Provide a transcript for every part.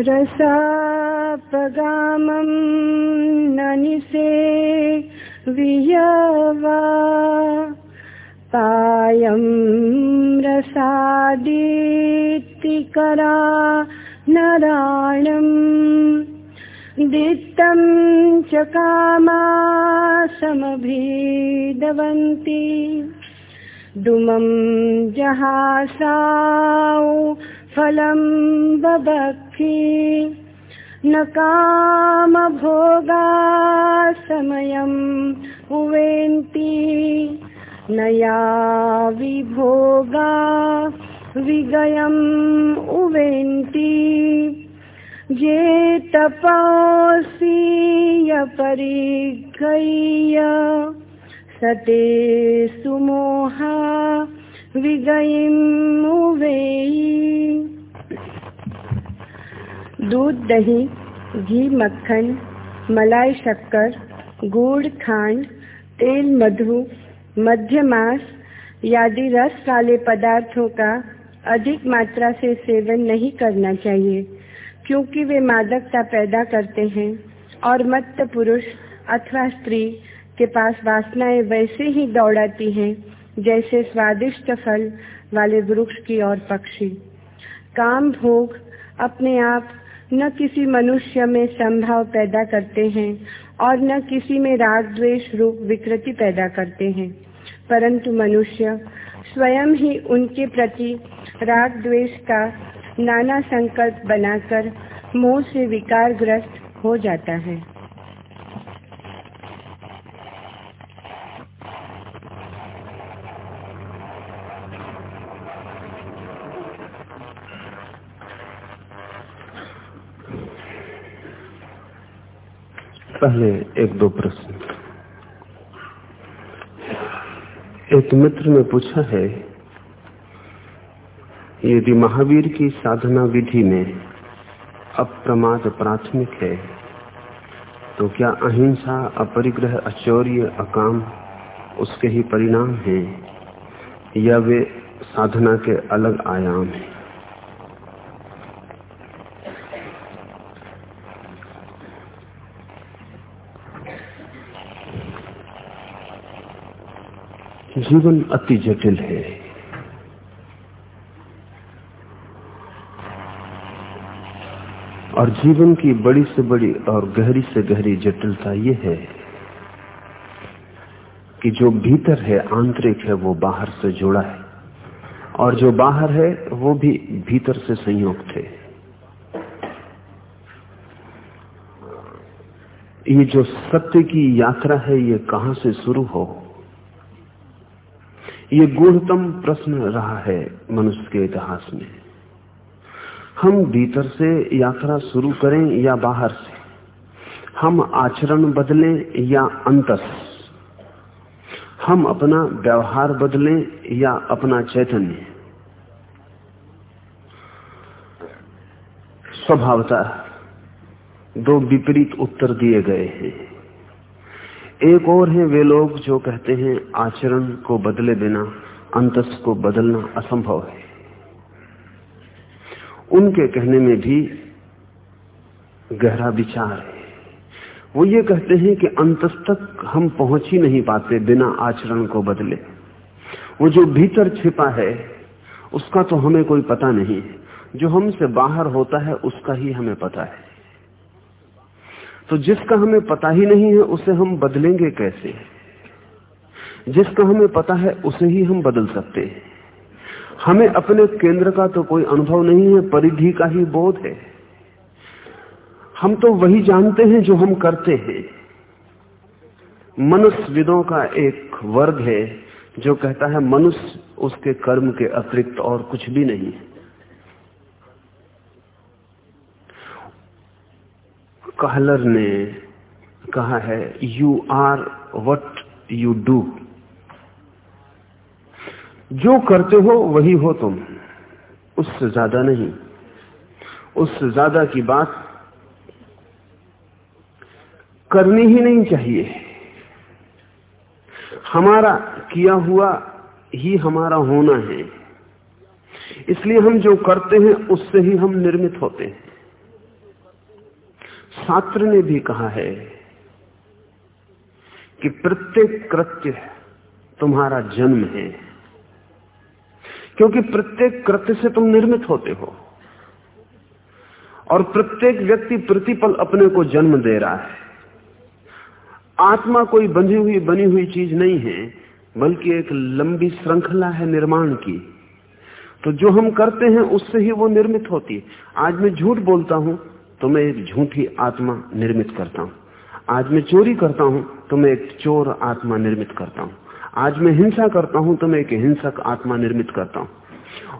रसापगामं ननिसे वियवा। पायं रसादितिकरा नराणम् दित्तं च कामा समभिदवन्ति। दुमं जहासाौ फलं बभक्षि न कामभोगा समयम् उवेन्ति। न या विभोगा विगयम् उवेन्ति। ये तपसीय परिगय्य सते सुमोहा दूध दही घी मक्खन मलाई शक्कर गुड़ खांड तेल मधु मध्य मांस यादि रस वाले पदार्थों का अधिक मात्रा से सेवन नहीं करना चाहिए, क्योंकि वे मादकता पैदा करते हैं और मत्त पुरुष अथवा स्त्री के पास वासनाएँ वैसे ही दौड़ाती हैं जैसे स्वादिष्ट फल वाले वृक्ष की ओर पक्षी। काम भोग अपने आप न किसी मनुष्य में संभाव पैदा करते हैं और न किसी में राग द्वेष रूप विकृति पैदा करते हैं। परंतु मनुष्य स्वयं ही उनके प्रति राग द्वेष का नाना संकल्प बनाकर मोह से विकारग्रस्त हो जाता है। पहले एक दो प्रश्न। एक मित्र ने पूछा है, यदि महावीर की साधना विधि में अप्रमाद प्राथमिक है तो क्या अहिंसा, अपरिग्रह, अचौर्य, अकाम उसके ही परिणाम हैं, या वे साधना के अलग आयाम हैं? जीवन अति जटिल है। और जीवन की बड़ी से बड़ी और गहरी से गहरी जटिलता यह है कि जो भीतर है, आंतरिक है, वो बाहर से जुड़ा है। और जो बाहर है, वो भी भीतर से संयुक्त है। ये जो सत्य की यात्रा है, ये कहाँ से शुरू हो? ये गूढ़तम प्रश्न रहा है मनुष्य के इतिहास में। हम भीतर से यात्रा शुरू करें या बाहर से? हम आचरण बदलें या अंतस हम अपना व्यवहार बदलें या अपना चैतन्य? स्वभावतः दो विपरीत उत्तर दिए गए हैं। एक और है वे लोग जो कहते हैं, आचरण को बदले बिना अंतस को बदलना असंभव है। उनके कहने में भी गहरा विचार है। वो ये कहते हैं कि अंतस तक हम पहुँच ही नहीं पाते बिना आचरण को बदले। वो जो भीतर छिपा है, उसका तो हमें कोई पता नहीं जो हमसे बाहर होता है, उसका ही हमें पता है। तो जिसका हमें पता ही नहीं है, उसे हम बदलेंगे कैसे? जिसका हमें पता है, उसे ही हम बदल सकते हैं। हमें अपने केंद्र का तो कोई अनुभव नहीं है, परिधि का ही बोध है। हम तो वही जानते हैं जो हम करते हैं। मनुष्यविदों का एक वर्ग है, जो कहता है, मनुष्य उसके कर्म के अतिरिक्त और कुछ भी नहीं है। कहलर ने कहा है you are what you do जो करते हो वही हो तुम, उससे ज़्यादा नहीं। उससे ज़्यादा की बात करनी ही नहीं चाहिए। हमारा किया हुआ ही हमारा होना है। इसलिए हम जो करते हैं, उससे ही हम निर्मित होते हैं। शास्त्र ने भी कहा है कि प्रत्येक कृत्य तुम्हारा जन्म है। क्योंकि प्रत्येक कृत्य से तुम निर्मित होते हो। और प्रत्येक व्यक्ति प्रतिपल अपने को जन्म दे रहा है। आत्मा कोई बंधी हुई, बनी हुई चीज़ नहीं है, बल्कि एक लंबी श्रृंखला है निर्माण की। तो जो हम करते हैं, उससे ही वो निर्मित होती है। आज मैं झूठ बोलता हूँ तो मैं एक झूठी आत्मा निर्मित करता हूँ। आज मैं चोरी करता हूँ तो मैं एक चोर आत्मा निर्मित करता हूँ। आज मैं हिंसा करता हूँ तो मैं एक हिंसक आत्मा निर्मित करता हूँ।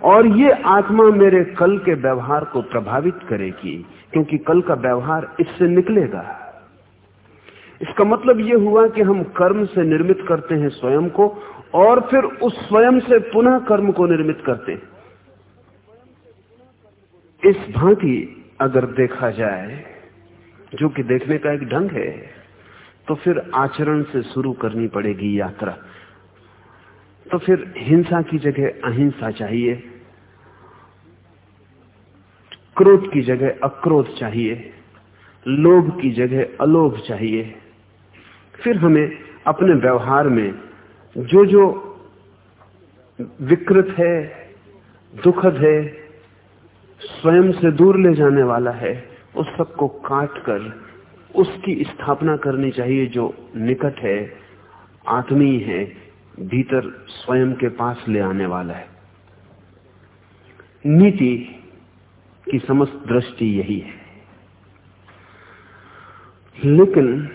और ये आत्मा मेरे कल के व्यवहार को प्रभावित करेगी, क्योंकि कल का व्यवहार इससे निकलेगा। इसका मतलब यह हुआ कि हम कर्म से निर्मित करते हैं स्वयं को, और फिर उस स्वयं से पुनः कर्म को निर्मित करते हैं। इस भांति अगर देखा जाए, जो कि देखने का एक ढंग है तो फिर आचरण से शुरू करनी पड़ेगी यात्रा। तो फिर हिंसा की जगह अहिंसा चाहिए, क्रोध की जगह अक्रोध चाहिए, लोभ की जगह अलोभ चाहिए। फिर हमें अपने व्यवहार में जो जो विकृत है, दुखद है स्वयं से दूर ले जाने वाला है, उस सबको काट कर उसकी स्थापना करनी चाहिए जो निकट है, आत्मीय है, भीतर स्वयं के पास ले आने वाला है। नीति की समस्त दृष्टि यही है। लेकिन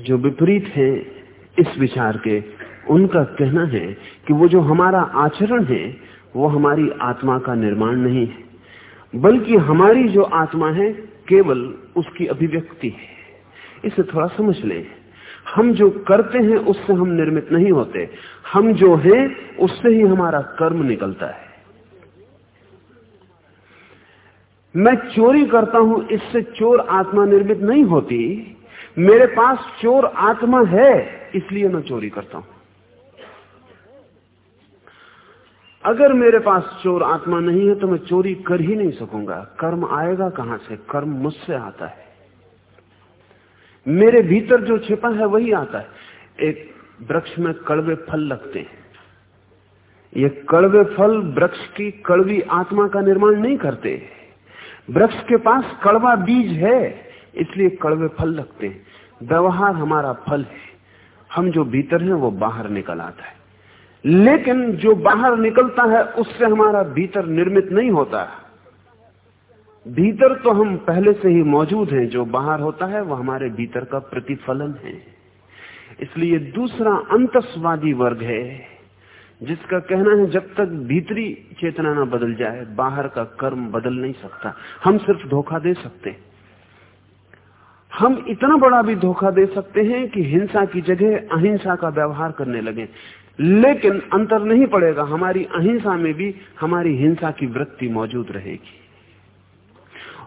जो विपरीत है इस विचार के, उनका कहना है कि वो जो हमारा आचरण है, वो हमारी आत्मा का निर्माण नहीं है। बल्कि हमारी जो आत्मा है, केवल उसकी अभिव्यक्ति है। इसे थोड़ा समझ लें। हम जो करते हैं, उससे हम निर्मित नहीं होते। हम जो हैं, उससे ही हमारा कर्म निकलता है। मैं चोरी करता हूँ, इससे चोर आत्मा निर्मित नहीं होती। मेरे पास चोर आत्मा है, इसलिए मैं चोरी करता हूँ। अगर मेरे पास चोर आत्मा नहीं है तो मैं चोरी कर ही नहीं सकूँगा। कर्म आएगा कहाँ से? कर्म मुझसे आता है। मेरे भीतर जो छिपा है वही आता है। एक वृक्ष में कड़वे फल लगते हैं। ये कड़वे फल वृक्ष की कड़वी आत्मा का निर्माण नहीं करते। वृक्ष के पास कड़वा बीज है, इसलिए कड़वे फल लगते हैं। व्यवहार हमारा फल है। हम जो भीतर हैं वो बाहर निकल आता है। लेकिन जो बाहर निकलता है, उससे हमारा भीतर निर्मित नहीं होता। भीतर तो हम पहले से ही मौजूद हैं, जो बाहर होता है, वो हमारे भीतर का प्रतिफलन है। इसलिए दूसरा अंतस्वादी वर्ग है, जिसका कहना है, जब तक भीतरी चेतना ना बदल जाए, बाहर का कर्म बदल नहीं सकता। हम सिर्फ़ धोखा दे सकते हैं। हम इतना बड़ा भी धोखा दे सकते हैं कि हिंसा की जगह अहिंसा का व्यवहार करने लगे। लेकिन अंतर नहीं पड़ेगा। हमारी अहिंसा में भी हमारी हिंसा की वृत्ति मौजूद रहेगी।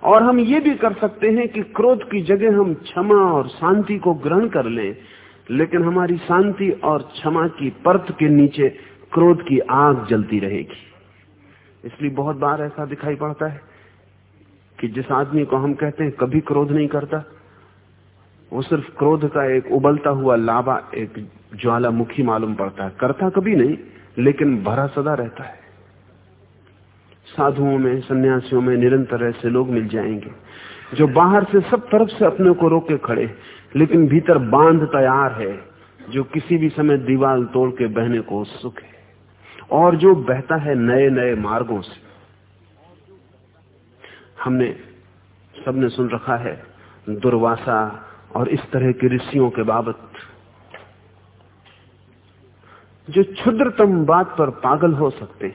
और हम ये भी कर सकते हैं कि क्रोध की जगह हम क्षमा और शांति को ग्रहण कर लें, लेकिन हमारी शांति और क्षमा की परत के नीचे क्रोध की आग जलती रहेगी। इसलिए बहुत बार ऐसा दिखाई पड़ता है कि जिस आदमी को हम कहते हैं कभी क्रोध नहीं करता, वो सिर्फ़ क्रोध का एक उबलता हुआ लावा, एक ज्वालामुखी मालूम पड़ता है। करता कभी नहीं, लेकिन भरा सदा रहता है। साधुओं में, सन्यासियों में निरंतर ऐसे लोग मिल जाएँगे, जो बाहर से सब तरफ़ से अपने को रोके खड़े, लेकिन भीतर बाँध तैयार है, जो किसी भी समय दीवार तोड़ के बहने को सुख है, और जो बहता है नए नए मार्गों से। हमने सबने सुन रखा है, दुर्वासा और इस तरह के ऋषियों के बाबत। जो क्षुद्रतम बात पर पागल हो सकते,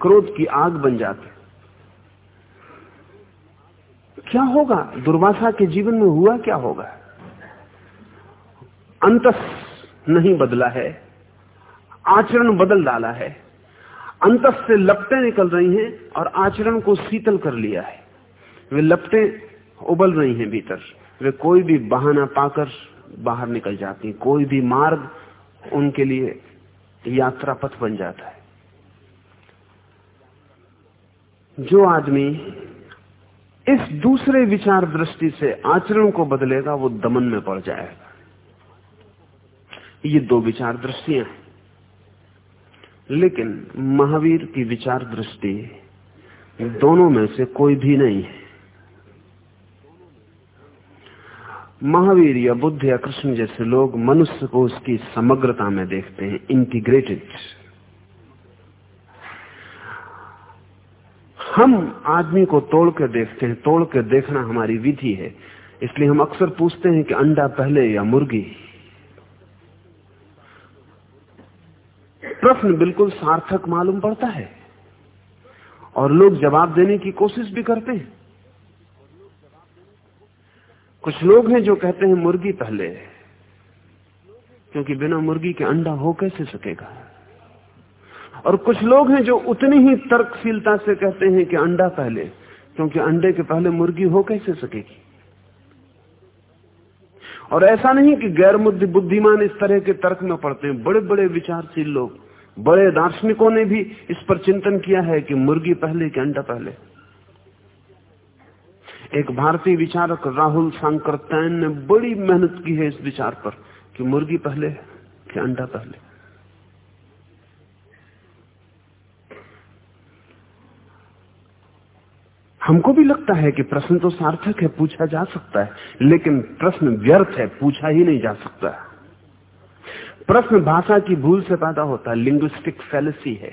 क्रोध की आग बन जाते। क्या होगा? दुर्वासा के जीवन में हुआ क्या होगा? अंतस नहीं बदला है, आचरण बदल डाला है। अंतस से लपटें निकल रही हैं और आचरण को शीतल कर लिया है। वे लपटें उबल रही हैं भीतर। वे कोई भी बहाना पाकर बाहर निकल जाती कोई भी मार्ग उनके लिए यात्रा पथ बन जाता है। जो आदमी इस दूसरे विचार दृष्टि से आचरण को बदलेगा, वो दमन में पड़ जाएगा। ये दो विचार दृष्टियाँ हैं। लेकिन महावीर की विचार दृष्टि दोनों में से कोई भी नहीं है। महावीर या बुद्ध या कृष्ण जैसे लोग मनुष्य को उसकी समग्रता में देखते हैं इंटीग्रेटेड हम आदमी को तोड़ के देखते हैं, तोड़ के देखना हमारी विधि है। इसलिए हम अक्सर पूछते हैं कि अंडा पहले या मुर्गी। प्रश्न बिल्कुल सार्थक मालूम पड़ता है। और लोग जवाब देने की कोशिश भी करते हैं। कुछ लोग हैं जो कहते हैं मुर्गी पहले, क्योंकि बिना मुर्गी के अंडा हो कैसे सकेगा? और कुछ लोग हैं जो उतनी ही तर्कशीलता से कहते हैं कि अंडा पहले, क्योंकि अंडे के पहले मुर्गी हो कैसे सकेगी? और ऐसा नहीं कि गैर बुद्धिमान इस तरह के तर्क में पड़ते हैं। बड़े बड़े विचारशील लोग, बड़े दार्शनिकों ने भी इस पर चिंतन किया है कि मुर्गी पहले कि अंडा पहले। एक भारतीय विचारक राहुल सांकरतैन ने बड़ी मेहनत की है इस विचार पर कि मुर्गी पहले कि अंडा पहले हमको भी लगता है कि प्रश्न तो सार्थक है, पूछा जा सकता है, लेकिन प्रश्न व्यर्थ है, पूछा ही नहीं जा सकता प्रश्न भाषा की भूल से पैदा होता है लिंग्विस्टिक फैलसी है।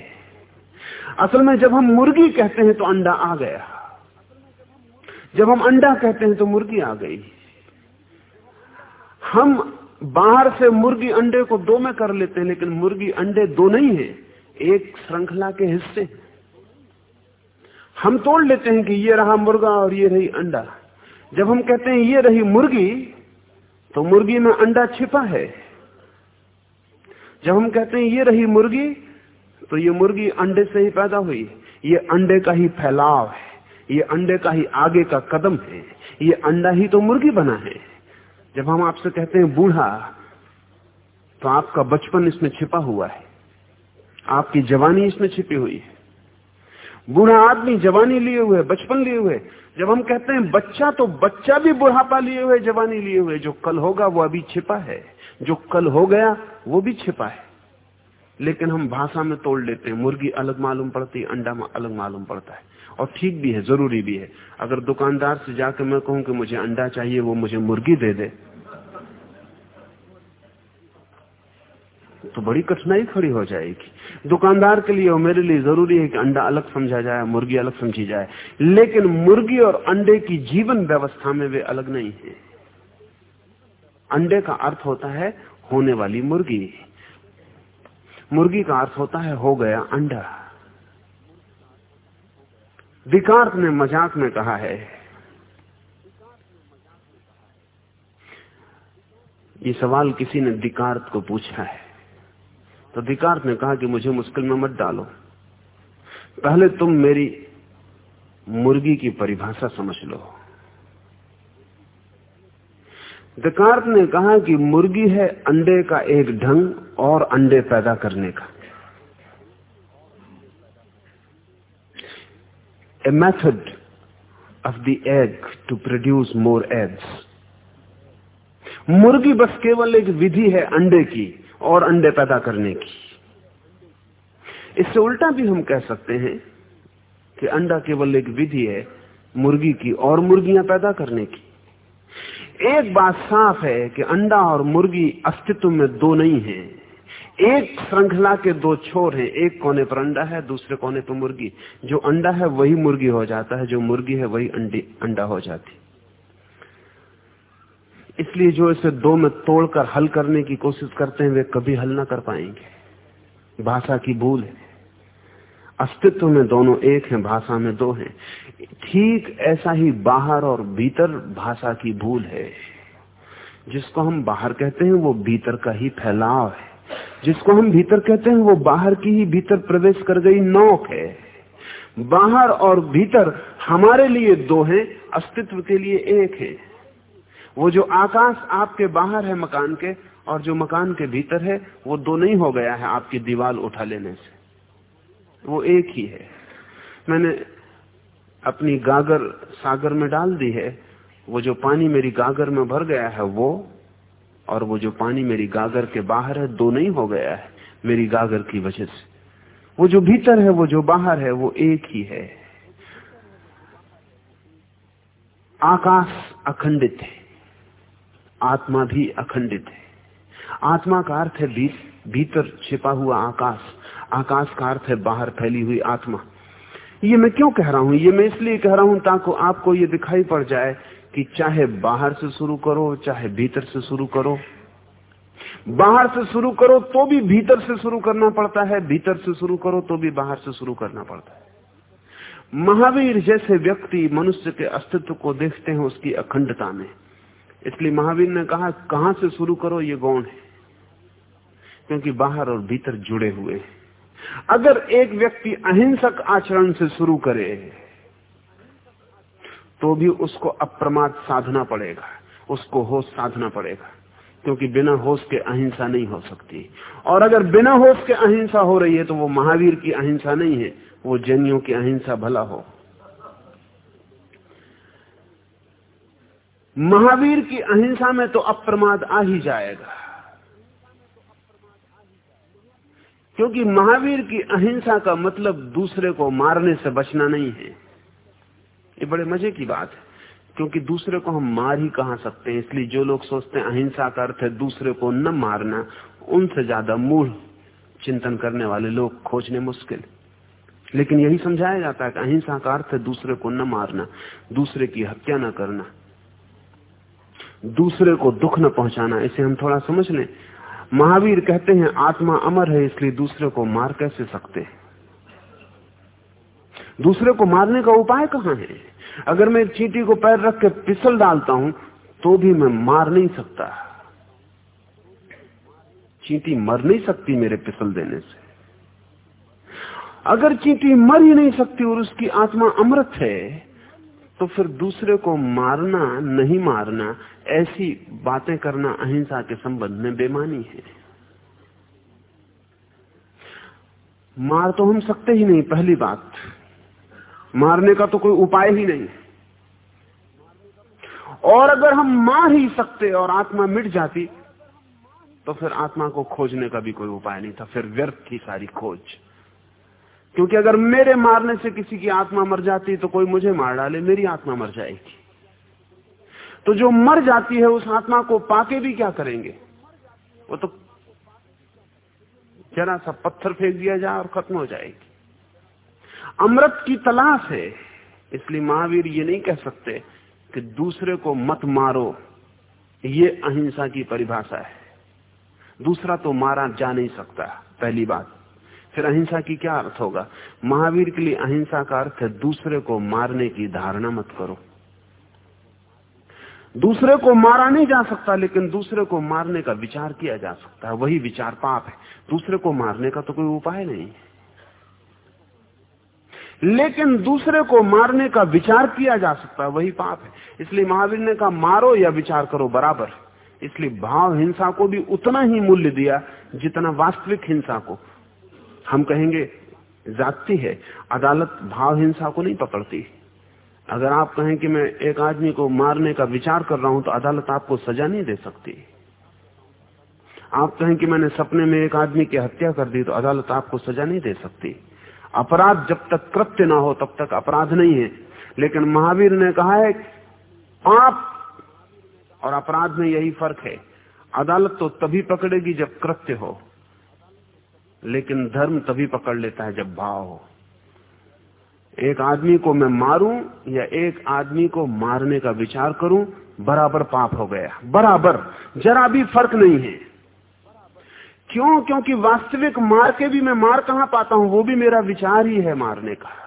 असल में जब हम मुर्गी कहते हैं तो अंडा आ गया। जब हम अंडा कहते हैं तो मुर्गी आ गई। हम बाहर से मुर्गी अंडे को दो में कर लेते हैं, लेकिन मुर्गी अंडे दो नहीं है, एक श्रृंखला के हिस्से। हम तोड़ लेते हैं कि ये रहा मुर्गा और ये रही अंडा। जब हम कहते हैं ये रही मुर्गी तो मुर्गी में अंडा छिपा है। जब हम कहते हैं ये रही मुर्गी तो ये मुर्गी अंडे से ही पैदा हुई। ये अंडे का ही फैलाव है। ये अंडे का ही आगे का कदम है। ये अंडा ही तो मुर्गी बना है। जब हम आपसे कहते हैं, बूढ़ा तो आपका बचपन इसमें छिपा हुआ है। आपकी जवानी इसमें छिपी हुई है। बूढ़ा आदमी जवानी लिए हुए, बचपन लिए हुए। जब हम कहते हैं, बच्चा तो बच्चा भी बुढ़ापा लिए हुए, जवानी लिए हुए। जो कल होगा, वो अभी छिपा है। जो कल हो गया, वो भी छिपा है। लेकिन हम भाषा में तोड़ लेते हैं। मुर्गी अलग मालूम पड़ती है अंडा अलग मालूम पड़ता है। और ठीक भी है, ज़रूरी भी है। अगर दुकानदार से जाकर मैं कहूँ कि मुझे अंडा चाहिए, वो मुझे मुर्गी दे दे। तो बड़ी कठिनाई खड़ी हो जाएगी। दुकानदार के लिए और मेरे लिए ज़रूरी है कि अंडा अलग समझा जाए, मुर्गी अलग समझी जाए। लेकिन मुर्गी और अंडे की जीवन व्यवस्था में वे अलग नहीं है। अंडे का अर्थ होता है होने वाली मुर्गी। मुर्गी का अर्थ होता है हो गया अंडा। विकार्त ने मज़ाक में कहा है। ये सवाल किसी ने दिकार्त को पूछा है। तो दिकार्त ने कहा कि मुझे मुश्किल में मत डालो। पहले तुम मेरी मुर्गी की परिभाषा समझ लो। दिकार्त ने कहा कि मुर्गी है अंडे का एक ढंग और अंडे पैदा करने का। A method of the egg to produce more eggs. मुर्गी बस केवल एक विधि है अंडे की और अंडे पैदा करने की। इससे उल्टा भी हम कह सकते हैं कि अंडा केवल एक विधि है मुर्गी की और मुर्गियाँ पैदा करने की। एक बात साफ़ है कि अंडा और मुर्गी अस्तित्व में दो नहीं है। एक श्रृंखला के दो छोर हैं। एक कोने पर अंडा है, दूसरे कोने पर मुर्गी। जो अंडा है, वही मुर्गी हो जाता है। जो मुर्गी है, वही अंडा हो जाती इसलिए जो इसे दो में तोड़कर हल करने की कोशिश करते हैं, वे कभी हल ना कर पाएँगे। भाषा की भूल है। अस्तित्व में दोनों एक हैं, भाषा में दो हैं। ठीक ऐसा ही बाहर और भीतर भाषा की भूल है। जिसको हम बाहर कहते हैं, वो भीतर का ही फैलाव है। जिसको हम भीतर कहते हैं, वो बाहर की ही भीतर प्रवेश कर गई नौक है। बाहर और भीतर हमारे लिए दो हैं, अस्तित्व के लिए एक है। वो जो आकाश आपके बाहर है मकान के, और जो मकान के भीतर है, वो दो नहीं हो गया है आपकी दीवार उठा लेने से। वो एक ही है। मैंने अपनी गागर सागर में डाल दी है, वो जो पानी मेरी गागर में भर गया है, वो और वो जो पानी मेरी गागर के बाहर है दो नहीं हो गया है मेरी गागर की वजह से। वो जो भीतर है वो जो बाहर है वो एक ही है। आकाश अखंडित है आत्मा भी अखंडित है। आत्मा का अर्थ है भी, भीतर छिपा हुआ आकाश। आकाश का अर्थ है बाहर फैली हुई आत्मा। ये मैं क्यों कह रहा हूँ? ये मैं इसलिए कह रहा हूँ ताकि आपको ये दिखाई पड़ जाए कि चाहे बाहर से शुरू करो, चाहे भीतर से शुरू करो। बाहर से शुरू करो तो भी भीतर से शुरू करना पड़ता है, भीतर से शुरू करो तो भी बाहर से शुरू करना पड़ता है। महावीर जैसे व्यक्ति मनुष्य के अस्तित्व को देखते हैं उसकी अखंडता में। इसलिए महावीर ने कहा, कहाँ से शुरू करो, ये गौण है। क्योंकि बाहर और भीतर जुड़े हुए हैं। अगर एक व्यक्ति अहिंसक आचरण से शुरू करे तो भी उसको अप्रमाद साधना पड़ेगा, उसको होश साधना पड़ेगा, क्योंकि बिना होश के अहिंसा नहीं हो सकती। और अगर बिना होश के अहिंसा हो रही है तो वो महावीर की अहिंसा नहीं है, वो जैनियों की अहिंसा भला हो। महावीर की अहिंसा में तो अप्रमाद आ ही जाएगा। क्योंकि महावीर की अहिंसा का मतलब दूसरे को मारने से बचना नहीं है। ये बड़े मज़े की बात है, क्योंकि दूसरे को हम मार ही कहा सकते हैं? इसलिए जो लोग सोचते हैं अहिंसा का अर्थ है दूसरे को न मारना, उनसे ज़्यादा मूल चिंतन करने वाले लोग खोजने मुश्किल। लेकिन यही समझाया जाता है कि अहिंसा का अर्थ है दूसरे को न मारना, दूसरे की हत्या न करना, दूसरे को दुख न पहुंचाना। इसे हम थोड़ा समझ लें। महावीर कहते हैं, आत्मा अमर है, इसलिए दूसरे को मार कैसे सकते हैं? दूसरे को मारने का उपाय कहाँ है? अगर मैं चीटी को पैर रख के पिसल डालता हूँ तो भी मैं मार नहीं सकता। चींटी मर नहीं सकती मेरे पिसल देने से। अगर चींटी मर ही नहीं सकती और उसकी आत्मा अमृत है तो फिर दूसरे को मारना, नहीं मारना, ऐसी बातें करना अहिंसा के संबंध में बेमानी है। मार तो हम सकते ही नहीं, पहली बात। मारने का तो कोई उपाय ही नहीं। और अगर हम मार ही सकते और आत्मा मिट जाती तो फिर आत्मा को खोजने का भी कोई उपाय नहीं था, फिर व्यर्थ थी सारी खोज। क्योंकि अगर मेरे मारने से किसी की आत्मा मर जाती तो कोई मुझे मार डाले, मेरी आत्मा मर जाएगी। तो जो मर जाती है, उस आत्मा को पाके भी क्या करेंगे? वो तो जरा सा पत्थर फेंक दिया जाए और खत्म हो जाएगी। अमृत की तलाश है। इसलिए महावीर ये नहीं कह सकते कि दूसरे को मत मारो। ये अहिंसा की परिभाषा है। दूसरा तो मारा जा नहीं सकता, पहली बात। फिर अहिंसा की क्या अर्थ होगा? महावीर के लिए अहिंसा का अर्थ है दूसरे को मारने की धारणा मत करो। दूसरे को मारा नहीं जा सकता, लेकिन दूसरे को मारने का विचार किया जा सकता है। वही विचार पाप है। दूसरे को मारने का तो कोई उपाय नहीं। है लेकिन दूसरे को मारने का विचार किया जा सकता है, वही पाप है। इसलिए महावीर ने कहा, मारो या विचार करो, बराबर। इसलिए भाव हिंसा को भी उतना ही मूल्य दिया जितना वास्तविक हिंसा को। हम कहेंगे, जाती है, अदालत भाव हिंसा को नहीं पकड़ती। अगर आप कहें कि मैं एक आदमी को मारने का विचार कर रहा हूँ तो अदालत आपको सजा नहीं दे सकती। आप कहें कि मैंने सपने में एक आदमी की हत्या कर दी तो अदालत आपको सजा नहीं दे सकती। अपराध जब तक कृत्य ना हो, तब तक अपराध नहीं है। लेकिन महावीर ने कहा है, पाप और अपराध में यही फ़र्क है। अदालत तो तभी पकड़ेगी जब कृत्य हो, लेकिन धर्म तभी पकड़ लेता है जब भाव हो। एक आदमी को मैं मारूं या एक आदमी को मारने का विचार करूँ, बराबर पाप हो गया। बराबर, जरा भी फ़र्क नहीं है। क्यों? क्योंकि वास्तविक मार के भी मैं मार कहाँ पाता हूँ? वो भी मेरा विचार ही है मारने का।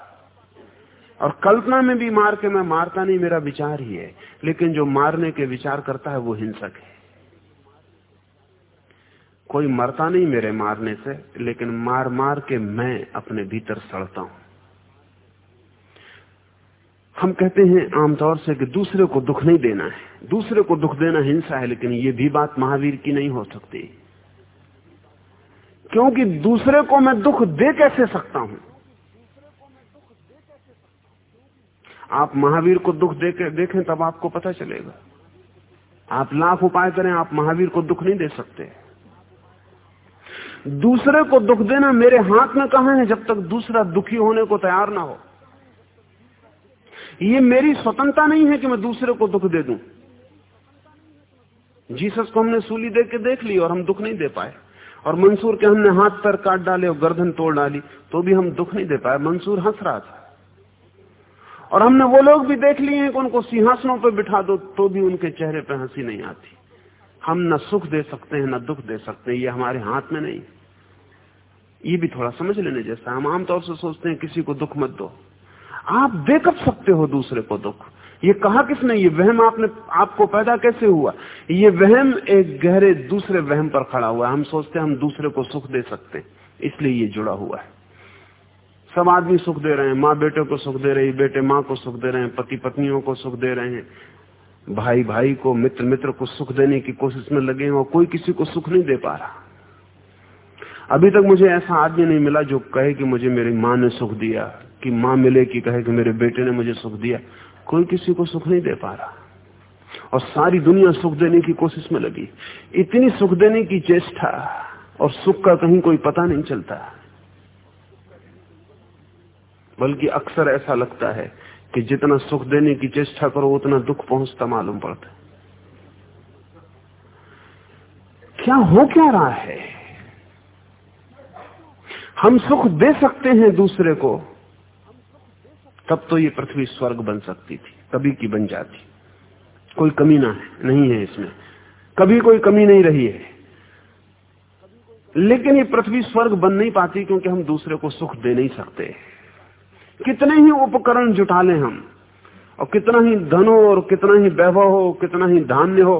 और कल्पना में भी मार के मैं मारता नहीं, मेरा विचार ही है। लेकिन जो मारने के विचार करता है, वो हिंसक है। कोई मरता नहीं मेरे मारने से, लेकिन मार मार के मैं अपने भीतर सड़ता हूँ। हम कहते हैं आमतौर से कि दूसरे को दुख नहीं देना है। दूसरे को दुख देना हिंसा है, लेकिन ये भी बात महावीर की नहीं हो सकती। क्योंकि दूसरे को मैं दुख दे कैसे सकता हूँ? आप महावीर को दुख देखे देखें, तब आपको पता चलेगा। आप लाख उपाय करें, आप महावीर को दुख नहीं दे सकते। दूसरे को दुख देना मेरे हाथ में कहा है, जब तक दूसरा दुखी होने को तैयार ना हो? ये मेरी स्वतंत्रता नहीं है कि मैं दूसरे को दुख दे दूँ। जीसस को हमने सूली दे के देख ली और हम दुख नहीं दे पाए। और मंसूर के हमने हाथ पर काट डाले और गर्दन तोड़ डाली तो भी हम दुख नहीं दे पाए। मंसूर हंस रहा था। और हमने वो लोग भी देख लिए हैं कि उनको सिंहासनों पर बिठा दो तो भी उनके चेहरे पर हँसी नहीं आती। हम न सुख दे सकते हैं, न दुख दे सकते हैं, ये हमारे हाथ में नहीं। ये भी थोड़ा समझ लेने जैसा। हम आमतौर से सोचते हैं, किसी को दुख मत दो। आप दे कब सकते हो दूसरे को दुख। ये कहा किसने? ये वहम आपने, आपको पैदा कैसे हुआ? ये वहम एक गहरे दूसरे वहम पर खड़ा हुआ है। हम सोचते हैं हम दूसरे को सुख दे सकते हैं, इसलिए ये जुड़ा हुआ है। सब आदमी सुख दे रहे हैं, माँ बेटे को सुख दे रही, बेटे माँ को सुख दे रहे हैं, पति पत्नियों को सुख दे रहे हैं। भाई भाई को, मित्र मित्र को सुख देने की कोशिश में लगे हैं और कोई किसी को सुख नहीं दे पा रहा। अभी तक मुझे ऐसा आदमी नहीं मिला जो कहे कि मुझे मेरी माँ ने सुख दिया, कि माँ मिले कि कहे कि मेरे बेटे ने मुझे सुख दिया। कोई किसी को सुख नहीं दे पा रहा। और सारी दुनिया सुख देने की कोशिश में लगी। इतनी सुख देने की चेष्टा और सुख का कहीं कोई पता नहीं चलता। बल्कि अक्सर ऐसा लगता है कि जितना सुख देने की चेष्टा करो, उतना दुख पहुँचता मालूम पड़ता क्या हो क्या रहा है? हम सुख दे सकते हैं दूसरे को तब तो ये पृथ्वी स्वर्ग बन सकती थी, कभी की बन जाती। कोई कमी ना है, नहीं है इसमें। कभी कोई कमी नहीं रही है। लेकिन ये पृथ्वी स्वर्ग बन नहीं पाती क्योंकि हम दूसरे को सुख दे नहीं सकते। कितने ही उपकरण जुटा लें हम, और कितना ही धन हो, और कितना ही वैभव हो, कितना ही धान्य हो,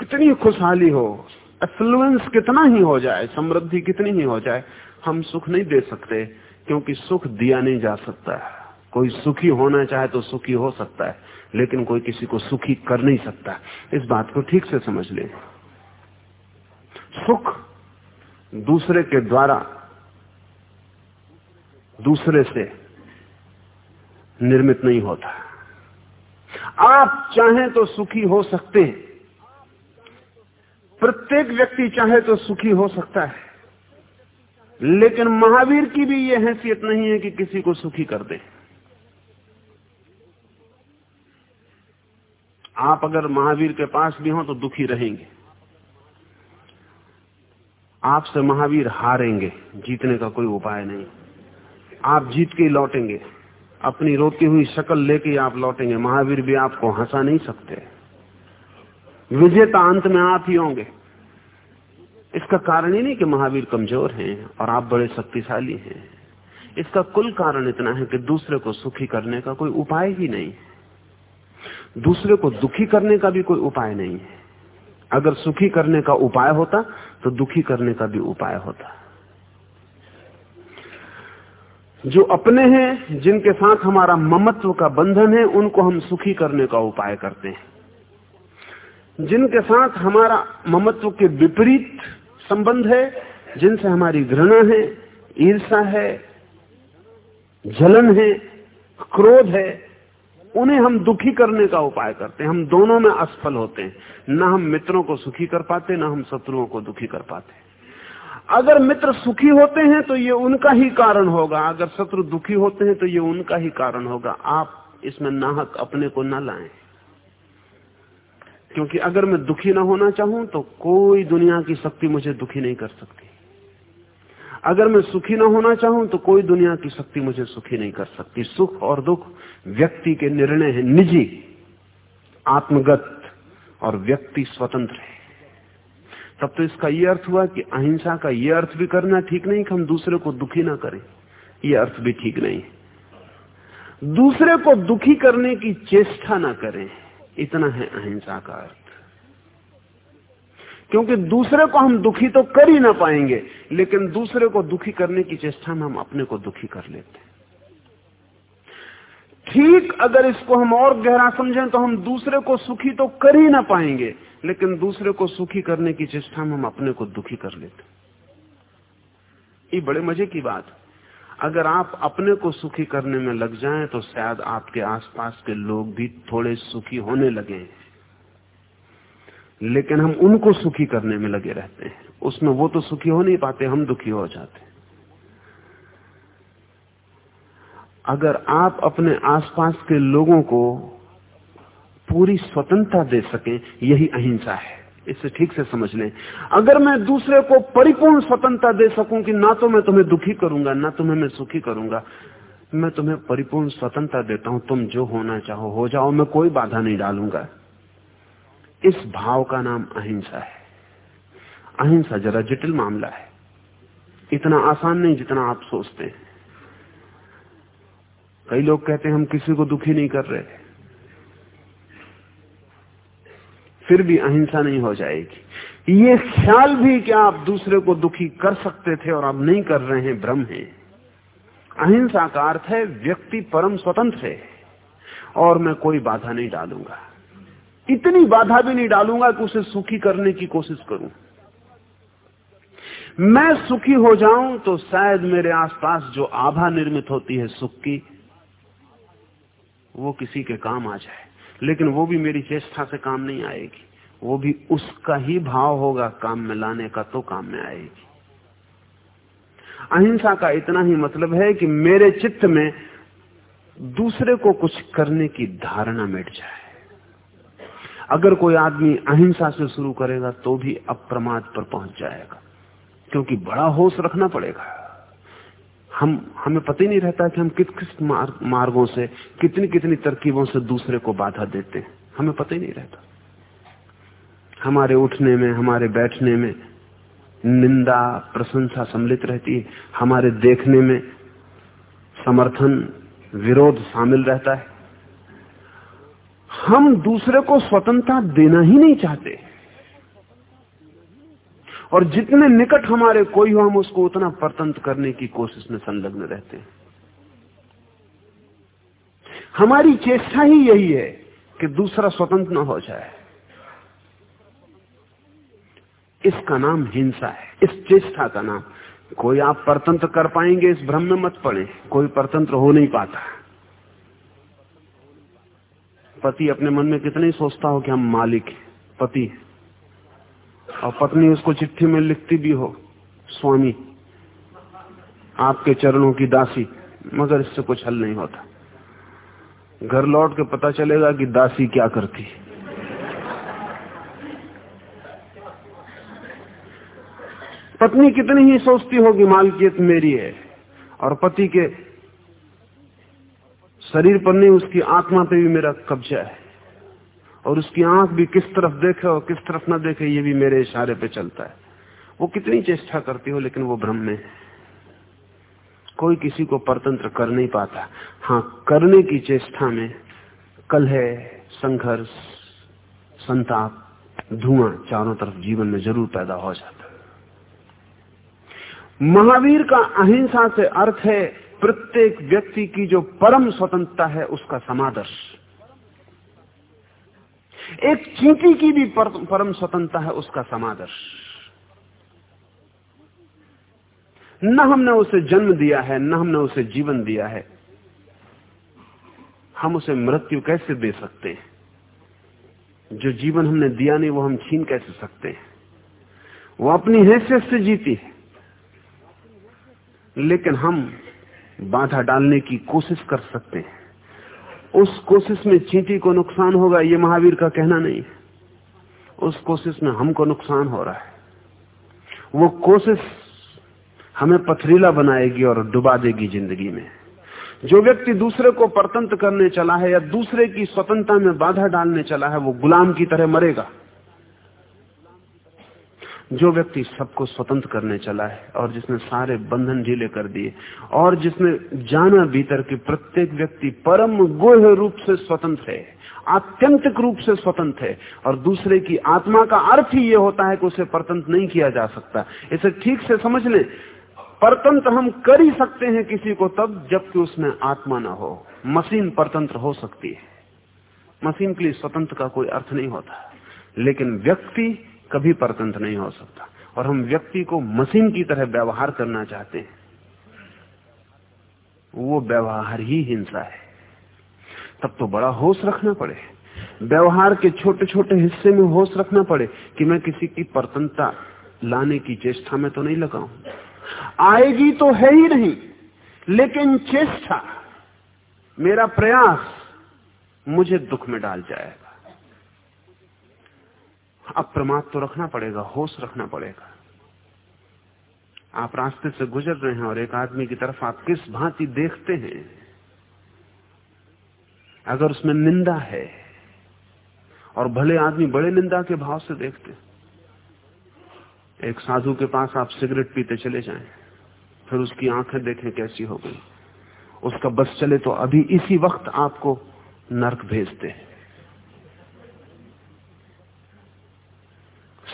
कितनी खुशहाली हो एफ्लुएंस कितना ही हो जाए, समृद्धि कितनी ही हो जाए, हम सुख नहीं दे सकते, क्योंकि सुख दिया नहीं जा सकता। है कोई सुखी होना चाहे तो सुखी हो सकता है, लेकिन कोई किसी को सुखी कर नहीं सकता। इस बात को ठीक से समझ ले। सुख दूसरे के द्वारा, दूसरे से निर्मित नहीं होता। आप चाहें तो सुखी हो सकते हैं। प्रत्येक व्यक्ति चाहे तो सुखी हो सकता है। लेकिन महावीर की भी यह हैसियत नहीं है कि किसी को सुखी कर दे। आप अगर महावीर के पास भी हो तो दुखी रहेंगे। आपसे महावीर हारेंगे, जीतने का कोई उपाय नहीं। आप जीत के लौटेंगे, अपनी रोती हुई शक्ल लेके आप लौटेंगे। महावीर भी आपको हंसा नहीं सकते। विजेता अंत में आप ही होंगे। इसका कारण ही नहीं कि महावीर कमज़ोर हैं और आप बड़े शक्तिशाली हैं। इसका कुल कारण इतना है कि दूसरे को सुखी करने का कोई उपाय ही नहीं। दूसरे को दुखी करने का भी कोई उपाय नहीं है। अगर सुखी करने का उपाय होता तो दुखी करने का भी उपाय होता। जो अपने हैं, जिनके साथ हमारा ममत्व का बंधन है, उनको हम सुखी करने का उपाय करते हैं। जिनके साथ हमारा ममत्व के विपरीत संबंध है, जिनसे हमारी घृणा है ईर्षा है, जलन है, क्रोध है उन्हें हम दुखी करने का उपाय करते हैं। हम दोनों में असफल होते हैं। न हम मित्रों को सुखी कर पाते, न हम शत्रुओं को दुखी कर पाते। अगर मित्र सुखी होते हैं तो ये उनका ही कारण होगा। अगर शत्रु दुखी होते हैं तो ये उनका ही कारण होगा। आप इसमें नाहक अपने को न लाए। क्योंकि अगर मैं दुखी ना होना चाहूँ तो कोई दुनिया की शक्ति मुझे दुखी नहीं कर सकती। अगर मैं सुखी ना होना चाहूँ तो कोई दुनिया की शक्ति मुझे सुखी नहीं कर सकती। सुख और दुख व्यक्ति के निर्णय है, निजी, आत्मगत, और व्यक्ति स्वतंत्र है। तब तो इसका यह अर्थ हुआ कि अहिंसा का यह अर्थ भी करना ठीक नहीं कि हम दूसरे को दुखी ना करें। यह अर्थ भी ठीक नहीं। दूसरे को दुखी करने की चेष्टा ना करें। इतना है अहिंसा का अर्थ। क्योंकि दूसरे को हम दुखी तो कर ही ना पाएँगे, लेकिन दूसरे को दुखी करने की चेष्टा में हम अपने को दुखी कर लेते हैं। ठीक अगर इसको हम और गहरा समझें तो हम दूसरे को सुखी तो कर ही ना पाएँगे, लेकिन दूसरे को सुखी करने की चेष्टा में हम अपने को दुखी कर लेते ये बड़े मज़े की बात। अगर आप अपने को सुखी करने में लग जाएँ तो शायद आपके आसपास के लोग भी थोड़े सुखी होने लगे लेकिन हम उनको सुखी करने में लगे रहते हैं। उसमें वो तो सुखी हो नहीं पाते, हम दुखी हो जाते अगर आप अपने आसपास के लोगों को पूरी स्वतंत्रता दे सकें, यही अहिंसा है। इसे ठीक से समझ लें। अगर मैं दूसरे को परिपूर्ण स्वतंत्रता दे सकूँ कि ना तो मैं तुम्हें दुखी करूँगा, ना तुम्हें मैं सुखी करूँगा, मैं तुम्हें परिपूर्ण स्वतंत्रता देता हूँ, तुम जो होना चाहो, हो जाओ, मैं कोई बाधा नहीं डालूँगा। इस भाव का नाम अहिंसा है। अहिंसा जरा जटिल मामला है। इतना आसान नहीं जितना आप सोचते हैं। कई लोग कहते हैं हम किसी को दुखी नहीं कर रहे। फिर भी अहिंसा नहीं हो जाएगी। ये ख्याल भी कि आप दूसरे को दुखी कर सकते थे और आप नहीं कर रहे हैं, भ्रम है। अहिंसा का अर्थ है व्यक्ति परम स्वतंत्र है और मैं कोई बाधा नहीं डालूँगा। इतनी बाधा भी नहीं डालूँगा कि उसे सुखी करने की कोशिश करूँ। मैं सुखी हो जाऊँ तो शायद मेरे आसपास जो आभा निर्मित होती है सुख की, वो किसी के काम आ जाए। लेकिन वो भी मेरी चेष्टा से काम नहीं आएगी। वो भी उसका ही भाव होगा, काम में लाने का तो काम में आएगी। अहिंसा का इतना ही मतलब है कि मेरे चित्त में दूसरे को कुछ करने की धारणा मिट जाए। अगर कोई आदमी अहिंसा से शुरू करेगा तो भी अप्रमाद पर पहुँच जाएगा। क्योंकि बड़ा होश रखना पड़ेगा। हम हमें पता ही नहीं रहता कि हम किस किस मार्ग, मार्गों से कितनी कितनी तरकीबों से दूसरे को बाधा देते हैं। हमें पता ही नहीं रहता। हमारे उठने में हमारे बैठने में निंदा प्रशंसा सम्मिलित रहती है। हमारे देखने में समर्थन विरोध शामिल रहता है। हम दूसरे को स्वतंत्रता देना ही नहीं चाहते। और जितने निकट हमारे कोई हो, हम उसको उतना परतंत्र करने की कोशिश में संलग्न रहते हैं। हमारी चेष्टा ही यही है कि दूसरा स्वतंत्र न हो जाए। इसका नाम हिंसा है। इस चेष्टा का नाम, कोई आप परतंत्र कर पाएँगे, इस भ्रम में मत पड़े। कोई परतंत्र हो नहीं पाता। पति अपने मन में कितना ही सोचता हो कि हम मालिक हैं, पति है। और पत्नी उसको चिट्ठी में लिखती भी हो, स्वामी, आपके चरणों की दासी, मगर इससे कुछ हल नहीं होता। घर लौट के पता चलेगा कि दासी क्या करती है। पत्नी कितनी ही सोचती होगी मालकियत मेरी है, और पति के शरीर पर नहीं, उसकी आत्मा पे भी मेरा कब्जा है। और उसकी आँख भी किस तरफ़ देखे और किस तरफ़ ना देखे, ये भी मेरे इशारे पे चलता है। वो कितनी चेष्टा करती हो, लेकिन वो भ्रम में कोई किसी को परतंत्र कर नहीं पाता। हाँ करने की चेष्टा में कलह संघर्ष, संताप, धुआँ चारों तरफ़ जीवन में ज़रूर पैदा हो जाता महावीर का अहिंसा से अर्थ है प्रत्येक व्यक्ति की जो परम स्वतंत्रता है उसका समादर्श। एक चींटी की भी परम स्वतंत्रता है उसका समादर्श। न हमने उसे जन्म दिया है, न हमने उसे जीवन दिया है। हम उसे मृत्यु कैसे दे सकते हैं? जो जीवन हमने दिया नहीं, वो हम छीन कैसे सकते हैं? वो अपनी हैसियत से जीती है। लेकिन हम बाधा डालने की कोशिश कर सकते हैं। उस कोशिश में चींटी को नुकसान होगा, ये महावीर का कहना नहीं। उस कोशिश में हमको नुकसान हो रहा है। वो कोशिश हमें पथरीला बनाएगी और डुबा देगी ज़िंदगी में। जो व्यक्ति दूसरे को परतंत्र करने चला है या दूसरे की स्वतंत्रता में बाधा डालने चला है, वो गुलाम की तरह मरेगा। जो व्यक्ति सबको स्वतंत्र करने चला है और जिसने सारे बंधन ढीले कर दिए और जिसने जाना भीतर कि प्रत्येक व्यक्ति परम गोह रूप से स्वतंत्र है, आत्यंतिक रूप से स्वतंत्र है और दूसरे की आत्मा का अर्थ ही ये होता है कि उसे परतंत्र नहीं किया जा सकता। इसे ठीक से समझ लें। परतंत्र हम कर ही सकते हैं किसी को तब जबकि उसमें आत्मा ना हो। मशीन परतंत्र हो सकती है। मशीन के लिए स्वतंत्र का कोई अर्थ नहीं होता। लेकिन व्यक्ति कभी परतंत्र नहीं हो सकता। और हम व्यक्ति को मशीन की तरह व्यवहार करना चाहते हैं, वो व्यवहार ही हिंसा है। तब तो बड़ा होश रखना पड़े। व्यवहार के छोटे छोटे हिस्से में होश रखना पड़े कि मैं किसी की परतनता लाने की चेष्टा में तो नहीं लगाऊँ। आएगी तो है ही नहीं, लेकिन चेष्टा, मेरा प्रयास मुझे दुख में डाल जाएगा अब प्रमाद तो रखना पड़ेगा, होश रखना पड़ेगा। आप रास्ते से गुजर रहे हैं और एक आदमी की तरफ़ आप किस भांति देखते हैं? अगर उसमें निंदा है, और भले आदमी बड़े निंदा के भाव से देखते, एक साधु के पास आप सिगरेट पीते चले जाएँ, फिर उसकी आँखें देखें कैसी हो गई। उसका बस चले तो अभी इसी वक्त आपको नरक भेजते हैं।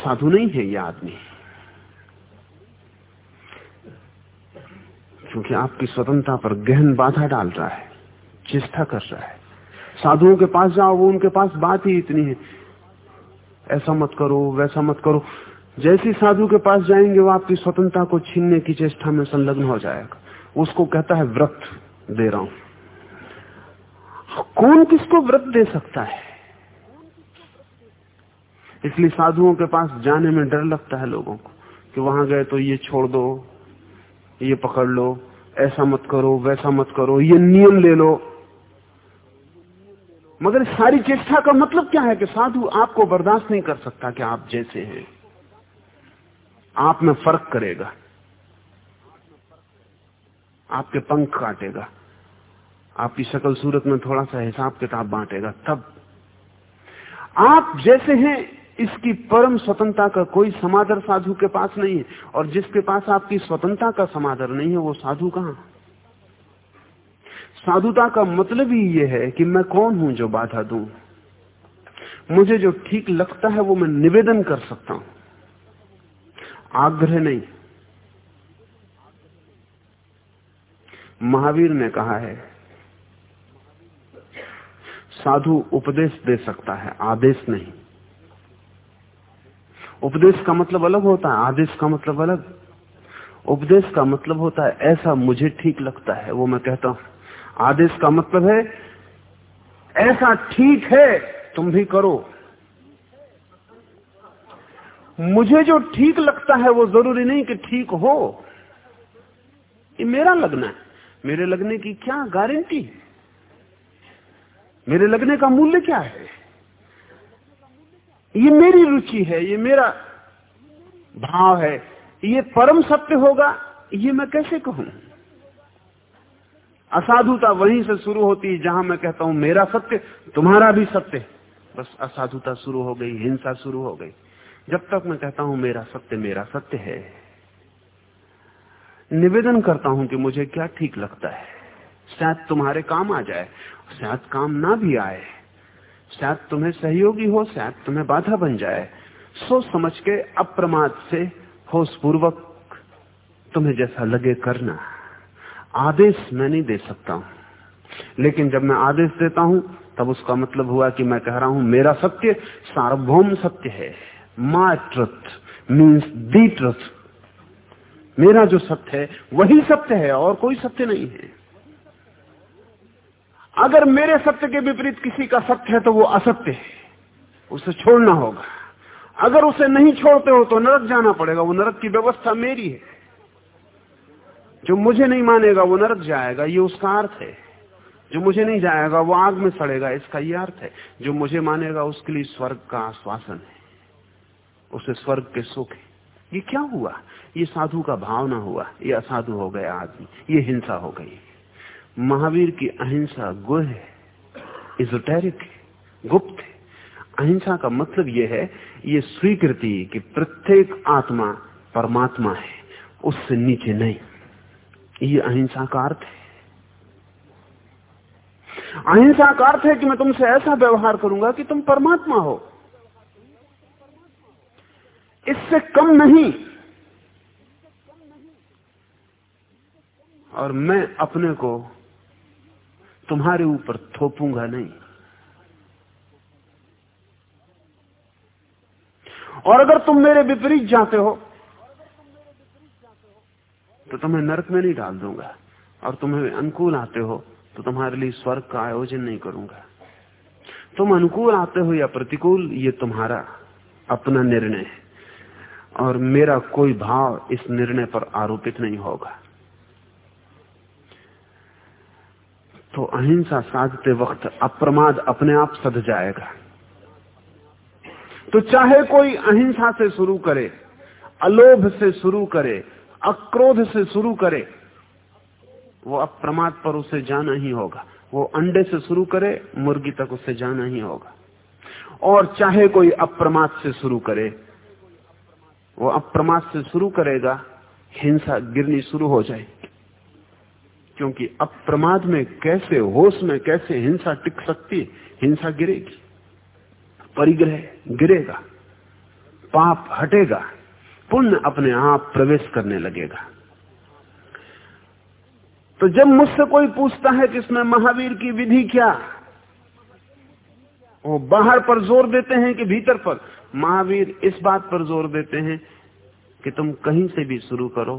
साधु नहीं है यह आदमी। क्योंकि आपकी स्वतंत्रता पर गहन बाधा डाल रहा है चेष्टा कर रहा है। साधुओं के पास जाओ, वो उनके पास बात ही इतनी है। ऐसा मत करो, वैसा मत करो। जैसी साधु के पास जाएँगे, वो आपकी स्वतंत्रता को छीनने की चेष्टा में संलग्न हो जाएगा। उसको कहता है, व्रत दे रहा हूँ। कौन किसको व्रत दे सकता है? इसलिए साधुओं के पास जाने में डर लगता है लोगों को कि वहाँ गए तो ये छोड़ दो, ये पकड़ लो, ऐसा मत करो, वैसा मत करो, ये नियम ले लो। मगर सारी चेष्टा का मतलब क्या है कि साधु आपको बर्दाश्त नहीं कर सकता कि आप जैसे हैं। आप में फ़र्क करेगा। आपके पंख काटेगा। आपकी शकल सूरत में थोड़ा सा हिसाब किताब बांटेगा, तब। आप जैसे हैं इसकी परम स्वतंत्रता का कोई समाधर साधु के पास नहीं है। और जिसके पास आपकी स्वतंत्रता का समाधर नहीं है, वो साधु कहाँ? साधुता का मतलब ही ये है कि मैं कौन हूँ जो बाधा दू? मुझे जो ठीक लगता है, वो मैं निवेदन कर सकता हूँ। आग्रह नहीं। महावीर ने कहा है, साधु उपदेश दे सकता है, आदेश नहीं। उपदेश का मतलब अलग होता है, आदेश का मतलब अलग। उपदेश का मतलब होता है, ऐसा मुझे ठीक लगता है, वो मैं कहता हूँ। आदेश का मतलब है, ऐसा ठीक है, तुम भी करो। मुझे जो ठीक लगता है, वो ज़रूरी नहीं कि ठीक हो। ये मेरा लगना है। मेरे लगने की क्या गारंटी? मेरे लगने का मूल्य क्या है? ये मेरी रुचि है, ये मेरा भाव है, ये परम सत्य होगा, ये मैं कैसे कहूँ? असाधुता वहीं से शुरू होती है जहाँ मैं कहता हूँ, मेरा सत्य, तुम्हारा भी सत्य बस असाधुता शुरू हो गई, हिंसा शुरू हो गई। जब तक मैं कहता हूँ, मेरा सत्य मेरा सत्य है। निवेदन करता हूँ कि मुझे क्या ठीक लगता है। शायद तुम्हारे काम आ जाए, शायद काम ना भी आए। शायद तुम्हें सहयोगी हो, शायद तुम्हें बाधा बन जाए। सोच समझ के, अप्रमाद से होश पूर्वक तुम्हें जैसा लगे करना। आदेश मैं नहीं दे सकता हूँ। लेकिन जब मैं आदेश देता हूँ, तब उसका मतलब हुआ कि मैं कह रहा हूँ, मेरा सत्य सार्वभौम सत्य है। My truth means the truth मेरा जो सत्य है, वही सत्य है, और कोई सत्य नहीं है। अगर मेरे सत्य के विपरीत किसी का सत्य है तो वो असत्य है। उसे छोड़ना होगा। अगर उसे नहीं छोड़ते हो तो नरक जाना पड़ेगा। वो नरक की व्यवस्था मेरी है। जो मुझे नहीं मानेगा, वो नरक जाएगा। ये उसका अर्थ है। जो मुझे नहीं जाएगा, वो आग में सड़ेगा। इसका ये अर्थ है। जो मुझे मानेगा, उसके लिए स्वर्ग का आश्वासन है। उसे स्वर्ग के सुख है। ये क्या हुआ? ये साधु का भाव ना हुआ। ये असाधु हो गया आदमी। ये हिंसा हो गई। महावीर की अहिंसा गुह है गुप्त है। अहिंसा का मतलब यह है, ये स्वीकृति कि प्रत्येक आत्मा परमात्मा है, उससे नीचे नहीं। ये अहिंसा का अर्थ है। अहिंसा का अर्थ है कि मैं तुमसे ऐसा व्यवहार करूँगा कि तुम परमात्मा हो। इससे कम नहीं। और मैं अपने को तुम्हारे ऊपर थोपूँगा नहीं। और अगर तुम मेरे विपरीत जाते हो तो तुम्हें नरक में नहीं डाल दूँगा। और तुम्हें अनुकूल आते हो तो तुम्हारे लिए स्वर्ग का आयोजन नहीं करूँगा। तुम अनुकूल आते हो या प्रतिकूल, ये तुम्हारा अपना निर्णय है। और मेरा कोई भाव इस निर्णय पर आरोपित नहीं होगा। तो अहिंसा साधते वक्त अप्रमाद अपने आप सध जाएगा। तो चाहे कोई अहिंसा से शुरू करे, अलोभ से शुरू करे, अक्रोध से शुरू करे, वो अप्रमाद पर उसे जाना ही होगा। वो अंडे से शुरू करे, मुर्गी तक उसे जाना ही होगा। और चाहे कोई अप्रमाद से शुरू करे, वो अप्रमाद से शुरू करेगा, हिंसा गिरनी शुरू हो जाएगी। क्योंकि अप्रमाद में कैसे, होश में कैसे हिंसा टिक सकती हिंसा गिरेगी। परिग्रह गिरेगा। पाप हटेगा। पुण्य अपने आप प्रवेश करने लगेगा। तो जब मुझसे कोई पूछता है कि इसमें महावीर की विधि क्या? वो बाहर पर ज़ोर देते हैं कि भीतर पर। महावीर इस बात पर ज़ोर देते हैं कि तुम कहीं से भी शुरू करो।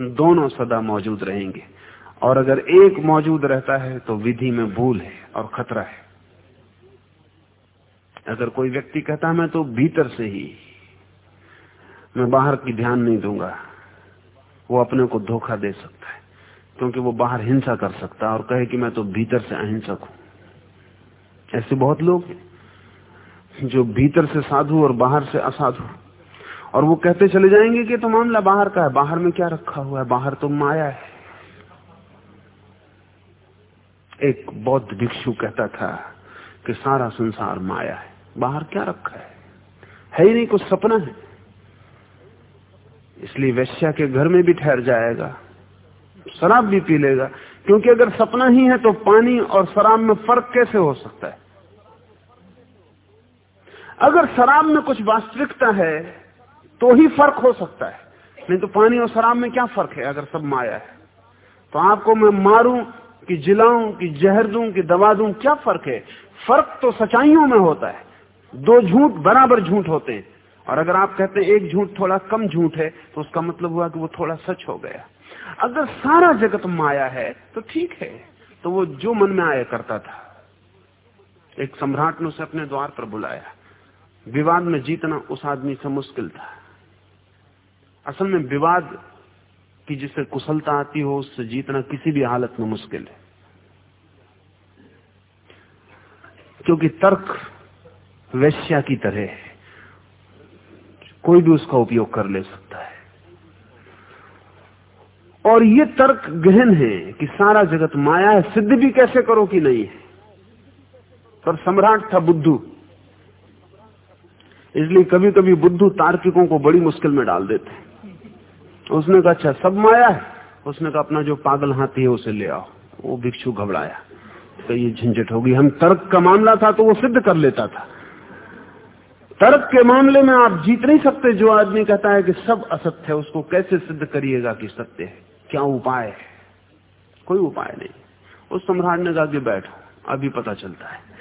दोनों सदा मौजूद रहेंगे। और अगर एक मौजूद रहता है तो विधि में भूल है और खतरा है। अगर कोई व्यक्ति कहता मैं तो भीतर से ही, मैं बाहर की ध्यान नहीं दूँगा, वो अपने को धोखा दे सकता है, क्योंकि वो बाहर हिंसा कर सकता है और कहे कि मैं तो भीतर से अहिंसक हूँ। ऐसे बहुत लोग जो भीतर से साधु और बाहर से असाधु। और वो कहते चले जाएँगे कि तो मामला बाहर का है, बाहर में क्या रखा हुआ है? बाहर तो माया है। एक बौद्ध भिक्षु कहता था कि सारा संसार माया है। बाहर क्या रखा है? है ही नहीं, कुछ सपना है। इसलिए वैश्या के घर में भी ठहर जाएगा, शराब भी पी लेगा। क्योंकि अगर सपना ही है तो पानी और शराब में फ़र्क कैसे हो सकता है? अगर शराब में कुछ वास्तविकता है तो ही फ़र्क हो सकता है। नहीं तो पानी और शराब में क्या फ़र्क है अगर सब माया है? तो आपको मैं मारूं कि जिलाऊं, कि जहर दूँ, कि दवा दूँ, क्या फ़र्क है? फ़र्क तो सच्चाइयों में होता है। दो झूठ बराबर झूठ होते हैं। और अगर आप कहते हैं एक झूठ थोड़ा कम झूठ है तो उसका मतलब हुआ कि वो थोड़ा सच हो गया। अगर सारा जगत माया है तो ठीक है। तो वो जो मन में आया करता था। एक सम्राट ने उसे अपने द्वार पर बुलाया। विवाद में जीतना उस आदमी से मुश्किल था। असल में विवाद की जिससे कुशलता आती हो, उससे जीतना किसी भी हालत में मुश्किल है। क्योंकि तर्क वैश्या की तरह है। कोई भी उसका उपयोग कर ले सकता है। और ये तर्क गहन है कि सारा जगत माया है, सिद्ध भी कैसे करो कि नहीं है? पर सम्राट था बुद्धू। इसलिए कभी कभी बुद्धू तार्किकों को बड़ी मुश्किल में डाल देते उसने कहा अच्छा सब माया है? उसने कहा, अपना जो पागल हाथी है उसे ले आओ। वो भिक्षु घबराया। तो ये झंझट होगी हम तर्क का मामला था तो वो सिद्ध कर लेता था। तर्क के मामले में आप जीत नहीं सकते, जो आदमी कहता है कि सब असत्य है, उसको कैसे सिद्ध करिएगा कि सत्य है? क्या उपाय है? कोई उपाय नहीं। उस सम्राट ने कहा कि बैठो, अभी पता चलता है।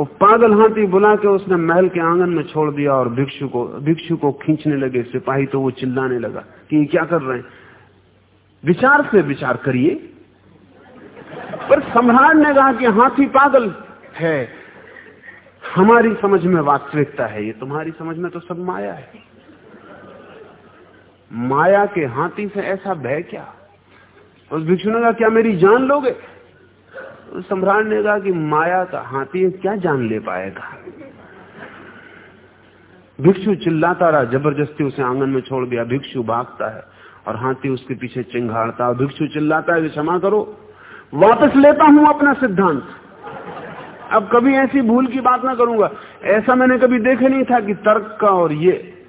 वो पागल हाथी बुला के उसने महल के आँगन में छोड़ दिया और भिक्षु को भिक्षु को खींचने लगे, सिपाही तो वो चिल्लाने लगा कि ये क्या कर रहे हैं? विचार से विचार करिए। पर सम्राट ने कहा कि हाथी पागल है। हमारी समझ में वास्तविकता है, ये तुम्हारी समझ में तो सब माया है। माया के हाथी से ऐसा भय क्या? उस भिक्षु ने कहा, क्या मेरी जान लोगे? सम्राट ने कहा कि माया का हाथी क्या जान ले पाएगा? भिक्षु चिल्लाता रहा, ज़बरदस्ती उसे आँगन में छोड़ दिया। भिक्षु भागता है और हाथी उसके पीछे चिंगाड़ता है। भिक्षु चिल्लाता है क्षमा करो। वापस लेता हूँ अपना सिद्धांत। अब कभी ऐसी भूल की बात ना करूँगा। ऐसा मैंने कभी देखे नहीं था कि तर्क का और ये।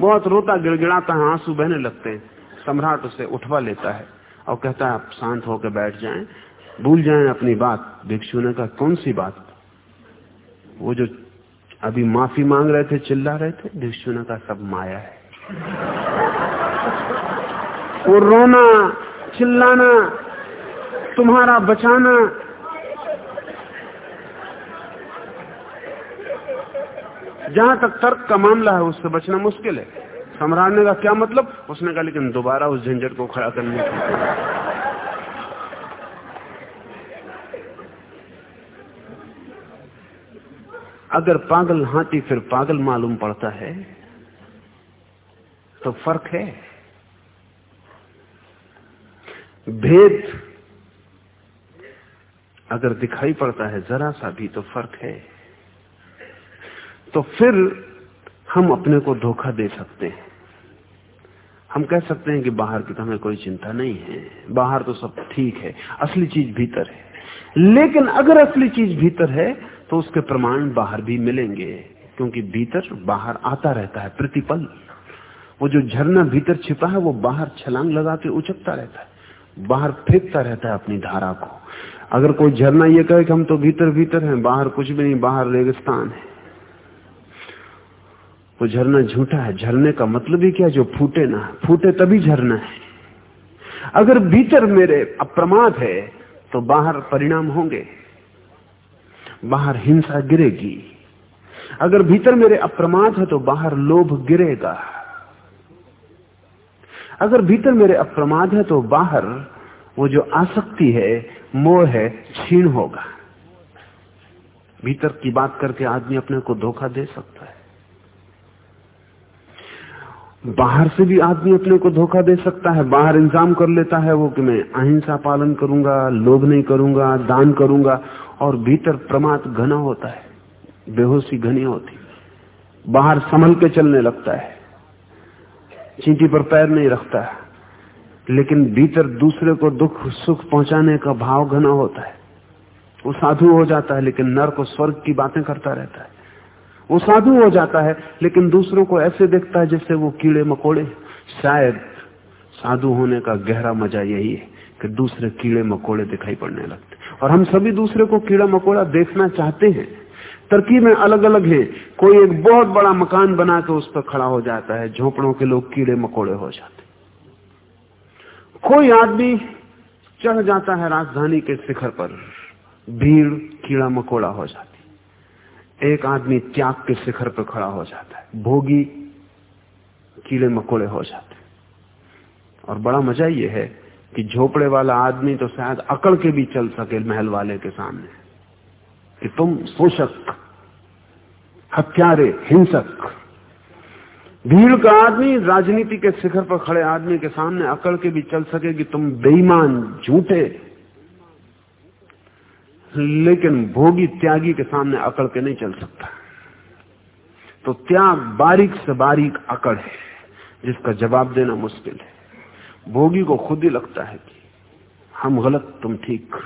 बहुत रोता गिड़गिड़ाता है, आँसू बहने लगते हैं। सम्राट उसे उठवा लेता है। और कहता है, आप शांत होकर बैठ जाएँ। भूल जाएँ अपनी बात। भिक्षु ने कहा, कौन सी बात? वो जो अभी माफ़ी मांग रहे थे, चिल्ला रहे थे, भिक्षु ने कहा, सब माया है। वो रोना, चिल्लाना, तुम्हारा बचाना। जहाँ तक तर्क का मामला है, उससे बचना मुश्किल है। संभालने का क्या मतलब? उसने कहा, लेकिन दोबारा उस झंझट को खड़ा करने अगर पागल हाथी फिर पागल मालूम पड़ता है तो फ़र्क है। भेद अगर दिखाई पड़ता है जरा सा भी तो फ़र्क है। तो फिर हम अपने को धोखा दे सकते हैं। हम कह सकते हैं कि बाहर की तो हमें कोई चिंता नहीं है। बाहर तो सब ठीक है, असली चीज़ भीतर है। लेकिन अगर असली चीज़ भीतर है तो उसके प्रमाण बाहर भी मिलेंगे, क्योंकि भीतर बाहर आता रहता है प्रतिपल। वो जो झरना भीतर छिपा है, वो बाहर छलांग लगा के उचकता रहता है। बाहर फेंकता रहता है अपनी धारा को। अगर कोई झरना ये कहे कि हम तो भीतर भीतर हैं, बाहर कुछ भी नहीं, बाहर रेगिस्तान है। वो झरना झूठा है। झरने का मतलब ही क्या? जो फूटे ना फूटे तभी झरना है। अगर भीतर मेरे अप्रमाद है तो बाहर परिणाम होंगे। बाहर हिंसा गिरेगी। अगर भीतर मेरे अप्रमाद है तो बाहर लोभ गिरेगा। अगर भीतर मेरे अप्रमाद है तो बाहर वो जो आसक्ति है, मोह है छीण होगा। भीतर की बात करके आदमी अपने को धोखा दे सकता है। बाहर से भी आदमी अपने को धोखा दे सकता है, बाहर इंतज़ाम कर लेता है वो कि मैं अहिंसा पालन करूँगा, लोभ नहीं करूँगा, दान करूँगा, और भीतर प्रमाद घना होता है, बेहोशी घनी होती बाहर संभल के चलने लगता है, चींटी पर पैर नहीं रखता है, लेकिन भीतर दूसरे को दुख, सुख पहुँचाने का भाव घना होता है, वो साधु हो जाता है, लेकिन नर को स्वर्ग की बातें करता रहता है। वो साधु हो जाता है, लेकिन दूसरों को ऐसे देखता है जैसे वो कीड़े मकोड़े शायद साधु होने का गहरा मज़ा यही है कि दूसरे कीड़े मकोड़े दिखाई पड़ने लगते और हम सभी दूसरे को कीड़ा मकोड़ा देखना चाहते हैं। तरकीबें अलग अलग है। कोई एक बहुत बड़ा मकान बना के उस पर खड़ा हो जाता है, झोपड़ों के लोग कीड़े मकोड़े हो जाते कोई आदमी चढ़ जाता है राजधानी के शिखर पर, भीड़, कीड़ा मकोड़ा हो जाती एक आदमी त्याग के शिखर पर खड़ा हो जाता है। भोगी कीड़े मकोड़े हो जाते हैं। और बड़ा मज़ा यह है कि झोपड़े वाला आदमी तो शायद अकड़ के भी चल सके महल वाले के सामने। कि तुम शोषक, हत्यारे, हिंसक, भीड़ का आदमी राजनीति के शिखर पर खड़े आदमी के सामने अकड़ के भी चल सके कि तुम बेईमान, झूठे लेकिन भोगी त्यागी के सामने अकड़ के नहीं चल सकता। तो त्याग बारीक से बारीक अकड़ है, जिसका जवाब देना मुश्किल है। भोगी को खुद ही लगता है कि हम गलत, तुम ठीक।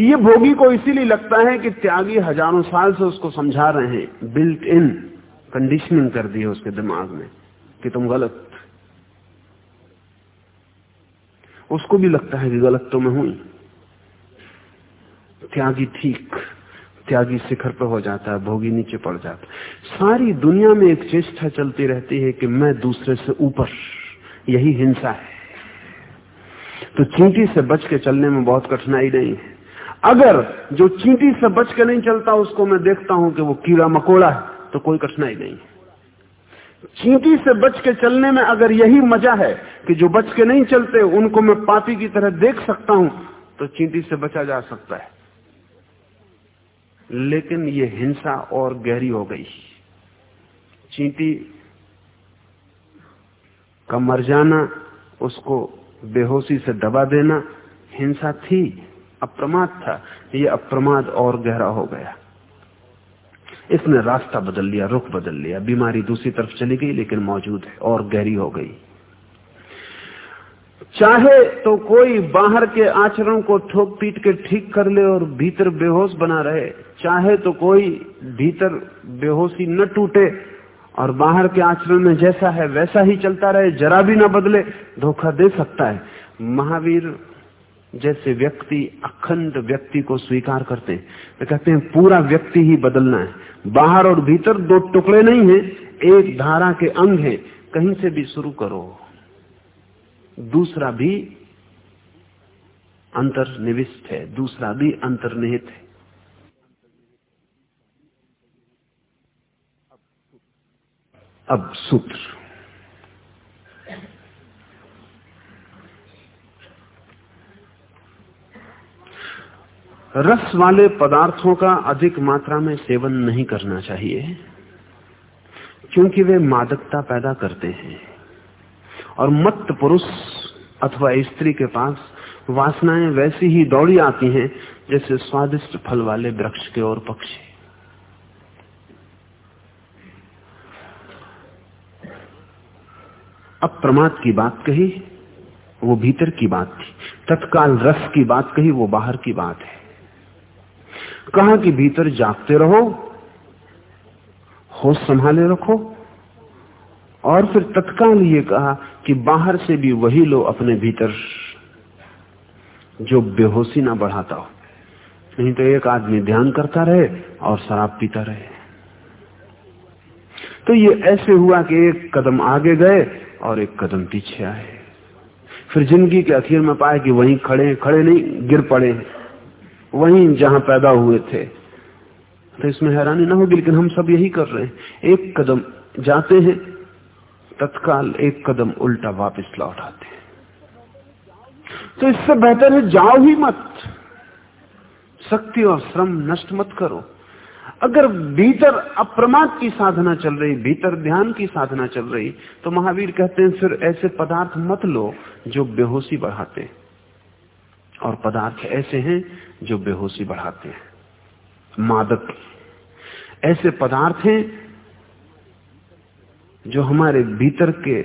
ये भोगी को इसीलिए लगता है कि त्यागी हज़ारों साल से उसको समझा रहे हैं। बिल्ट इन कंडीशनिंग कर दी है उसके दिमाग में कि तुम गलत। उसको भी लगता है कि गलत तो मैं हूँ। त्यागी ठीक, त्यागी शिखर पर हो जाता है, भोगी नीचे पड़ जाता है। सारी दुनिया में एक चेष्टा चलती रहती है कि मैं दूसरे से ऊपर, यही हिंसा है। तो चींटी से बच के चलने में बहुत कठिनाई नहीं है। अगर जो चींटी से बच के नहीं चलता, उसको मैं देखता हूँ कि वो कीड़ा मकोड़ा है तो कोई कठिनाई नहीं है। चींटी से बच के चलने में अगर यही मज़ा है कि जो बच के नहीं चलते, उनको मैं पापी की तरह देख सकता हूँ तो चींटी से बचा जा सकता है। लेकिन ये हिंसा और गहरी हो गई। चींटी का मर जाना, उसको बेहोशी से दबा देना, हिंसा थी, अप्रमाद था। ये अप्रमाद और गहरा हो गया। इसने रास्ता बदल लिया, रुख बदल लिया। बीमारी दूसरी तरफ़ चली गई, लेकिन मौजूद है और गहरी हो गई। चाहे तो कोई बाहर के आचरण को ठोक पीट के ठीक कर ले और भीतर बेहोश बना रहे। चाहे तो कोई भीतर बेहोशी न टूटे और बाहर के आचरण में जैसा है वैसा ही चलता रहे, जरा भी ना बदले, धोखा दे सकता है। महावीर जैसे व्यक्ति, अखंड व्यक्ति को स्वीकार करते हैं। वे कहते हैं, पूरा व्यक्ति ही बदलना है। बाहर और भीतर दो टुकड़े नहीं है, एक धारा के अंग है। कहीं से भी शुरू करो, दूसरा भी अंतर्निविष्ट है, दूसरा भी अंतर्निहित है। अब सूत्र। रस वाले पदार्थों का अधिक मात्रा में सेवन नहीं करना चाहिए, क्योंकि वे मादकता पैदा करते हैं और मत पुरुष अथवा स्त्री के पास वासनाएँ वैसी ही दौड़ी आती हैं जैसे स्वादिष्ट फल वाले वृक्ष के और पक्षी। अब प्रमाद की बात कही, वो भीतर की बात थी। तत्काल रस की बात कही, वो बाहर की बात है। कहा कि भीतर जागते रहो, होश संभाले रखो, और फिर तत्काल ये कहा कि बाहर से भी वही लो अपने भीतर, जो बेहोशी ना बढ़ाता हो। नहीं तो एक आदमी ध्यान करता रहे और शराब पीता रहे। तो ये ऐसे हुआ कि एक कदम आगे गए और एक कदम पीछे आए। फिर ज़िंदगी के अखीर में पाए कि वहीं खड़े खड़े नहीं, गिर पड़े वहीं जहाँ पैदा हुए थे। तो इसमें हैरानी ना होगी, लेकिन हम सब यही कर रहे हैं। एक कदम जाते हैं, तत्काल एक कदम उल्टा वापस लौट आते हैं। तो इससे बेहतर है जाओ ही मत। शक्ति और श्रम नष्ट मत करो। अगर भीतर अप्रमाद की साधना चल रही, भीतर ध्यान की साधना चल रही तो महावीर कहते हैं, फिर ऐसे पदार्थ मत लो जो बेहोशी बढ़ाते और पदार्थ ऐसे हैं जो बेहोशी बढ़ाते हैं। मादक ऐसे पदार्थ हैं जो हमारे भीतर के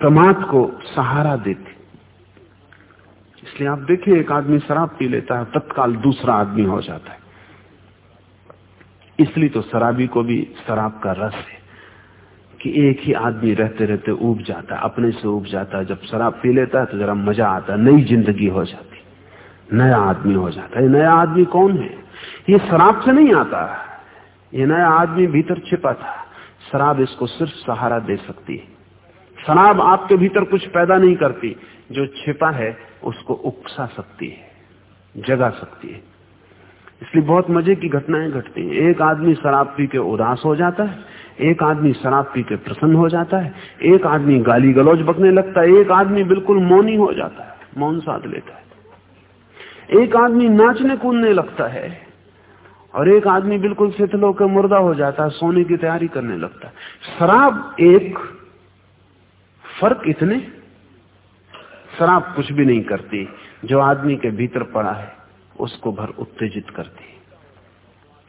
प्रमाद को सहारा देते इसलिए आप देखें, एक आदमी शराब पी लेता है, तत्काल दूसरा आदमी हो जाता है। इसलिए तो शराबी को भी शराब का रस है कि एक ही आदमी रहते रहते उब जाता अपने से उब जाता जब शराब पी लेता है तो जरा मज़ा आता नई ज़िंदगी हो जाती नया आदमी हो जाता है। नया आदमी कौन है? ये शराब से नहीं आता। ये नया आदमी भीतर छिपा था। शराब इसको सिर्फ़ सहारा दे सकती है। शराब आपके भीतर कुछ पैदा नहीं करती। जो छिपा है, उसको उकसा सकती है, जगा सकती है। इसलिए बहुत मज़े की घटनाएँ घटती हैं। एक आदमी शराब पी के उदास हो जाता है, एक आदमी शराब पी के प्रसन्न हो जाता है, एक आदमी गाली गलौज बकने लगता है, एक आदमी बिल्कुल मौनी हो जाता है, मौन साध लेता है। एक आदमी नाचने कूदने लगता है और एक आदमी बिल्कुल शिथिल होकर मुर्दा हो जाता है, सोने की तैयारी करने लगता है। शराब एक फ़र्क इतने, शराब कुछ भी नहीं करती, जो आदमी के भीतर पड़ा है। उसको भर उत्तेजित करती।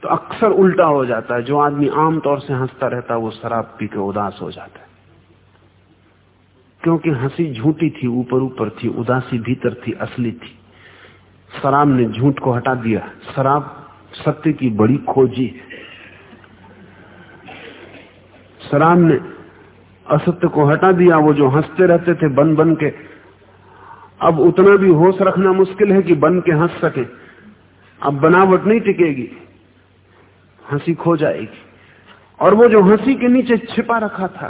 तो अक्सर उल्टा हो जाता है। जो आदमी आमतौर से हंसता रहता है, वो शराब पी के उदास हो जाता है। क्योंकि हँसी झूठी थी, ऊपर ऊपर थी, उदासी भीतर थी, असली थी। शराब ने झूठ को हटा दिया। शराब सत्य की बड़ी खोजी शराब ने असत्य को हटा दिया। वो जो हँसते रहते थे, बन बन के अब उतना भी होश रखना मुश्किल है कि बन के हंस सके। अब बनावट नहीं टिकेगी, हँसी खो जाएगी। और वो जो हँसी के नीचे छिपा रखा था,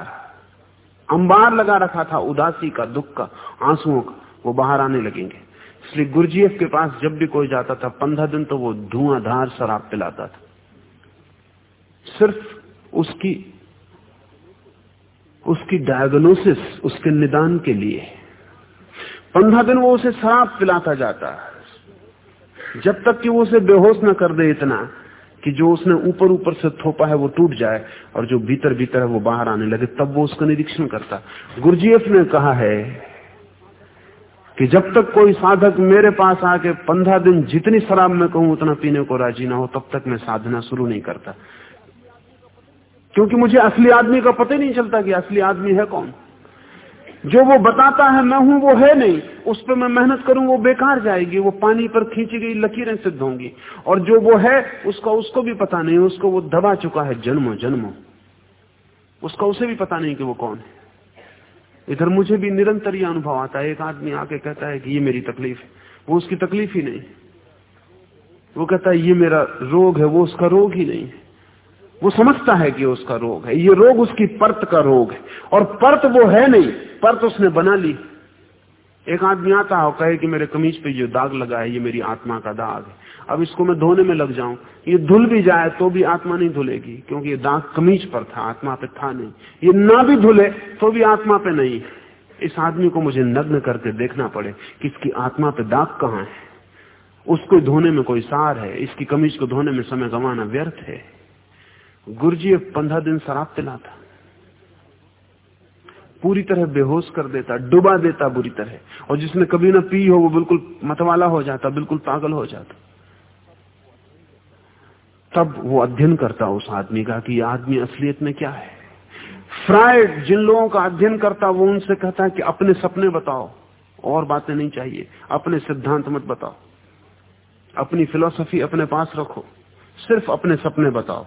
अंबार लगा रखा था, उदासी का, दुख का, आंसुओं का, वो बाहर आने लगेंगे। इसलिए गुरुजीएफ के पास जब भी कोई जाता था, पंद्रह दिन तो वो धुआंधार शराब पिलाता था। सिर्फ़ उसकी उसकी डायग्नोसिस उसके निदान के लिए। पंद्रह दिन वो उसे शराब पिलाता जाता। जब तक कि वो उसे बेहोश न कर दे इतना, कि जो उसने ऊपर ऊपर से थोपा है वो टूट जाए, और जो भीतर भीतर है वो बाहर आने लगे, तब वो उसका निरीक्षण करता। गुरुजीएफ ने कहा है कि जब तक कोई साधक मेरे पास आके पंद्रह दिन जितनी शराब में कहूँ उतना पीने को राज़ी ना हो, तब तक मैं साधना शुरू नहीं करता। क्योंकि मुझे असली आदमी का पता ही नहीं चलता कि असली आदमी है कौन। जो वो बताता है, मैं हूँ, वो है नहीं। उस पर मैं मेहनत करूँ, वो बेकार जाएगी, वो पानी पर खींची गई लकीरें सिद्ध होंगी। और जो वो है, उसका, उसको भी पता नहीं, उसको वो दबा चुका है, जन्मों जन्मों। उसका, उसे भी पता नहीं कि वो कौन है। इधर मुझे भी निरंतर यह अनुभव आता है। एक आदमी आके कहता है कि ये मेरी तकलीफ़ है। वो उसकी तकलीफ़ ही नहीं। वो कहता है, ये मेरा रोग है, वो उसका रोग ही नहीं है। वो समझता है कि उसका रोग है। ये रोग उसकी परत का रोग है। और परत वो है नहीं। परत उसने बना ली। एक आदमी आता है कहे कि मेरे कमीज पे जो दाग लगा है, ये मेरी आत्मा का दाग है। अब इसको मैं धोने में लग जाऊँ। ये धुल भी जाए तो भी आत्मा नहीं धुलेगी, क्योंकि ये दाग कमीज पर था, आत्मा पे था नहीं। ये ना भी धुले तो भी आत्मा पे नहीं। इस आदमी को मुझे नग्न करके देखना पड़े कि इसकी आत्मा पे दाग कहाँ है। उसको धोने में कोई सार है, इसकी कमीज को धोने में समय गंवाना व्यर्थ है। गुरुजी पंद्रह दिन शराब पिलाता। पूरी तरह बेहोश कर देता, डुबा देता बुरी तरह। और जिसने कभी ना पी हो, वो बिल्कुल मतवाला हो जाता, बिल्कुल पागल हो जाता। तब वो अध्ययन करता उस आदमी का कि आदमी असलियत में क्या है। फ्राइड जिन लोगों का अध्ययन करता, वो उनसे कहता है कि अपने सपने बताओ, और बातें नहीं चाहिए। अपने सिद्धांत मत बताओ। अपनी फिलोसफी अपने पास रखो। सिर्फ़ अपने सपने बताओ।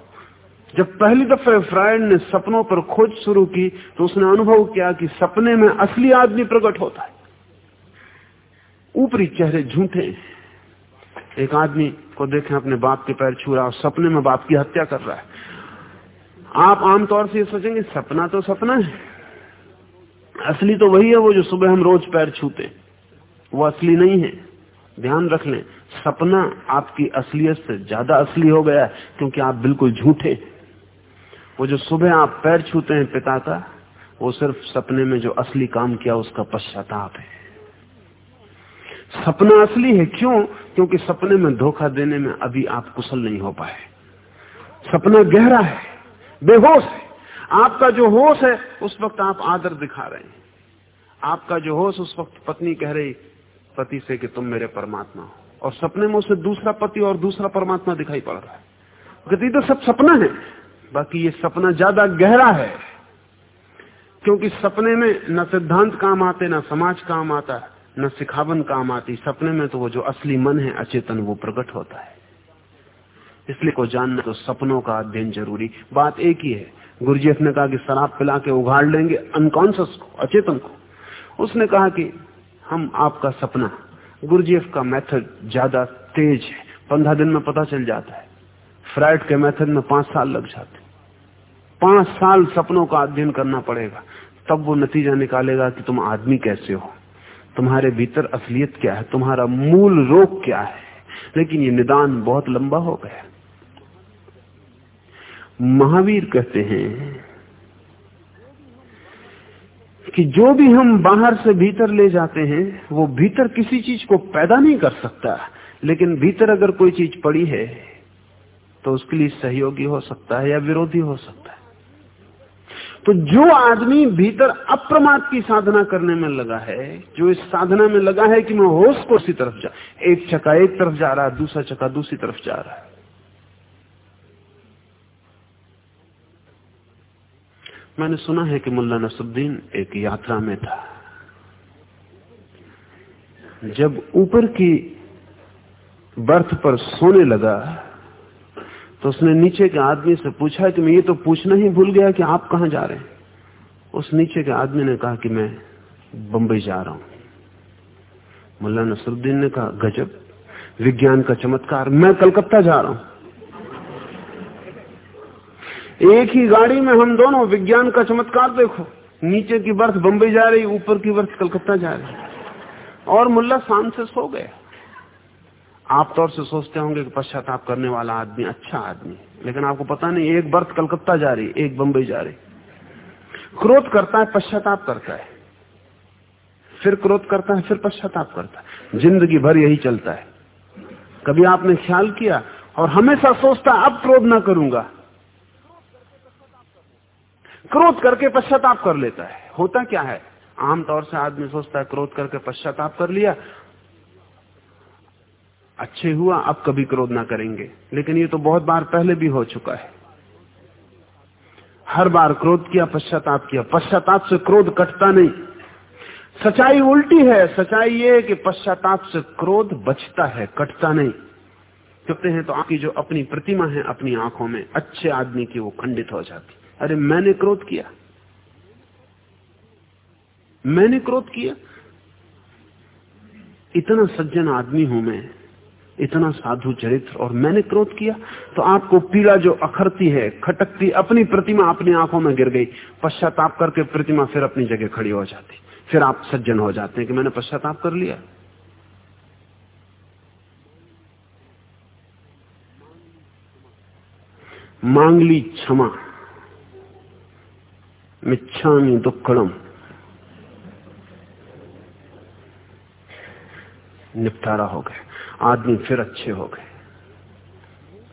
जब पहली दफे फ्राइड ने सपनों पर खोज शुरू की तो उसने अनुभव किया कि सपने में असली आदमी प्रकट होता है। ऊपरी चेहरे झूठे एक आदमी को देखें, अपने बाप के पैर छू रहा और सपने में बाप की हत्या कर रहा है। आप आमतौर से ये सोचेंगे, सपना तो सपना है। असली तो वही है वो जो सुबह हम रोज पैर छूते वो असली नहीं है। ध्यान रख लें, सपना आपकी असलियत से ज़्यादा असली हो गया क्योंकि आप बिल्कुल झूठे वो जो सुबह आप पैर छूते हैं पिता का वो सिर्फ़ सपने में जो असली काम किया उसका पश्चाताप है। सपना असली है क्यों? क्योंकि सपने में धोखा देने में अभी आप कुशल नहीं हो पाए। सपना गहरा है, बेहोश है। आपका जो होश है, उस वक्त आप आदर दिखा रहे हैं। आपका जो होश, उस वक्त पत्नी कह रही, पति से कि तुम मेरे परमात्मा हो। और सपने में उसे दूसरा पति और दूसरा परमात्मा दिखाई पड़ रहा है। तो सब सपना है। बाकी ये सपना ज़्यादा गहरा है। क्योंकि सपने में न सिद्धांत काम आते, ना समाज काम आता, न सिखावन काम आती। सपने में तो वो जो असली मन है, अचेतन, वो प्रकट होता है। इसलिए को जानना तो सपनों का अध्ययन ज़रूरी। बात एक ही है। गुरुजीएफ ने कहा कि शराब पिला के उगाड़ लेंगे अनकॉन्सियस को, अचेतन को। उसने कहा कि हम आपका सपना गुरुजीएफ का मेथड ज़्यादा तेज है। पंद्रह दिन में पता चल जाता है। फ्राइड के मेथड में पाँच साल लग जाते पाँच साल सपनों का अध्ययन करना पड़ेगा। तब वो नतीजा निकालेगा कि तुम आदमी कैसे हो। तुम्हारे भीतर असलियत क्या है? तुम्हारा मूल रोग क्या है? लेकिन ये निदान बहुत लंबा हो गया। महावीर कहते हैं कि जो भी हम बाहर से भीतर ले जाते हैं, वो भीतर किसी चीज़ को पैदा नहीं कर सकता। लेकिन भीतर अगर कोई चीज़ पड़ी है तो उसके लिए सहयोगी हो सकता है या विरोधी हो सकता है। तो जो आदमी भीतर अप्रमाद की साधना करने में लगा है, जो इस साधना में लगा है कि मैं होश को उसी तरफ़ जा, एक चक्का एक तरफ़ जा रहा है, दूसरा चक्का दूसरी तरफ़ जा रहा है। मैंने सुना है कि मुल्ला नसुद्दीन एक यात्रा में था। जब ऊपर की बर्थ पर सोने लगा तो उसने नीचे के आदमी से पूछा कि मैं ये तो पूछना ही भूल गया कि आप कहा जा रहे हैं। उस नीचे के आदमी ने कहा कि मैं बंबई जा रहा हूँ। मुल्ला नसरुद्दीन ने कहा, गजब, विज्ञान का चमत्कार, मैं कलकत्ता जा रहा हूँ। एक ही गाड़ी में हम दोनों विज्ञान का चमत्कार देखो। नीचे की बर्थ बंबई जा रही, ऊपर की बर्थ कलकत्ता जा रही। और मुल्ला शाम से सो गए आप तौर से सोचते होंगे कि पश्चाताप करने वाला आदमी अच्छा आदमी लेकिन आपको पता नहीं, एक बर्थ कलकत्ता जा रही, एक बंबई जा रही। क्रोध करता है, पश्चाताप करता है। फिर क्रोध करता है, फिर पश्चाताप करता है। ज़िंदगी भर यही चलता है। कभी आपने ख्याल किया? और हमेशा सोचता, अब क्रोध ना करूँगा। क्रोध करके पश्चाताप कर लेता है। होता क्या है? आमतौर से आदमी सोचता है, क्रोध करके पश्चाताप कर लिया अच्छे हुआ, अब कभी क्रोध ना करेंगे। लेकिन ये तो बहुत बार पहले भी हो चुका है। हर बार क्रोध किया, पश्चाताप किया। पश्चाताप से क्रोध कटता नहीं। सच्चाई उल्टी है। सच्चाई ये है कि पश्चाताप से क्रोध बचता है, कटता नहीं। कहते हैं तो आपकी जो अपनी प्रतिमा है अपनी आँखों में, अच्छे आदमी की वो खंडित हो जाती। अरे, मैंने क्रोध किया। मैंने क्रोध किया। इतना सज्जन आदमी हूँ मैं। इतना साधु चरित्र और मैंने क्रोध किया तो आपको पीड़ा जो अखरती है, खटकती अपनी प्रतिमा अपनी आँखों में गिर गई। पश्चाताप करके प्रतिमा फिर अपनी जगह खड़ी हो जाती। फिर आप सज्जन हो जाते हैं कि मैंने पश्चाताप कर लिया। मांग ली क्षमा, मिच्छामी दुक्कड़म निपटारा हो गए आदमी फिर अच्छे हो गए।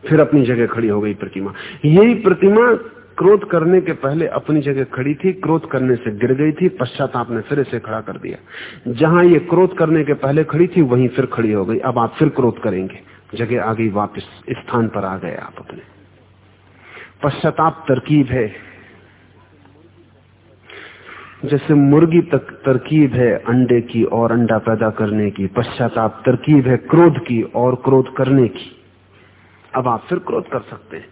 फिर अपनी जगह खड़ी हो गई प्रतिमा। यही प्रतिमा क्रोध करने के पहले अपनी जगह खड़ी थी, क्रोध करने से गिर गई थी, पश्चाताप ने फिर इसे खड़ा कर दिया। जहाँ ये क्रोध करने के पहले खड़ी थी, वहीं फिर खड़ी हो गई। अब आप फिर क्रोध करेंगे। जगह आ गई वापिस स्थान पर आ गए आप अपने। पश्चाताप तरकीब है। जैसे मुर्गी तक तरकीब है अंडे की और अंडा पैदा करने की, पश्चाताप तरकीब है क्रोध की और क्रोध करने की। अब आप फिर क्रोध कर सकते हैं।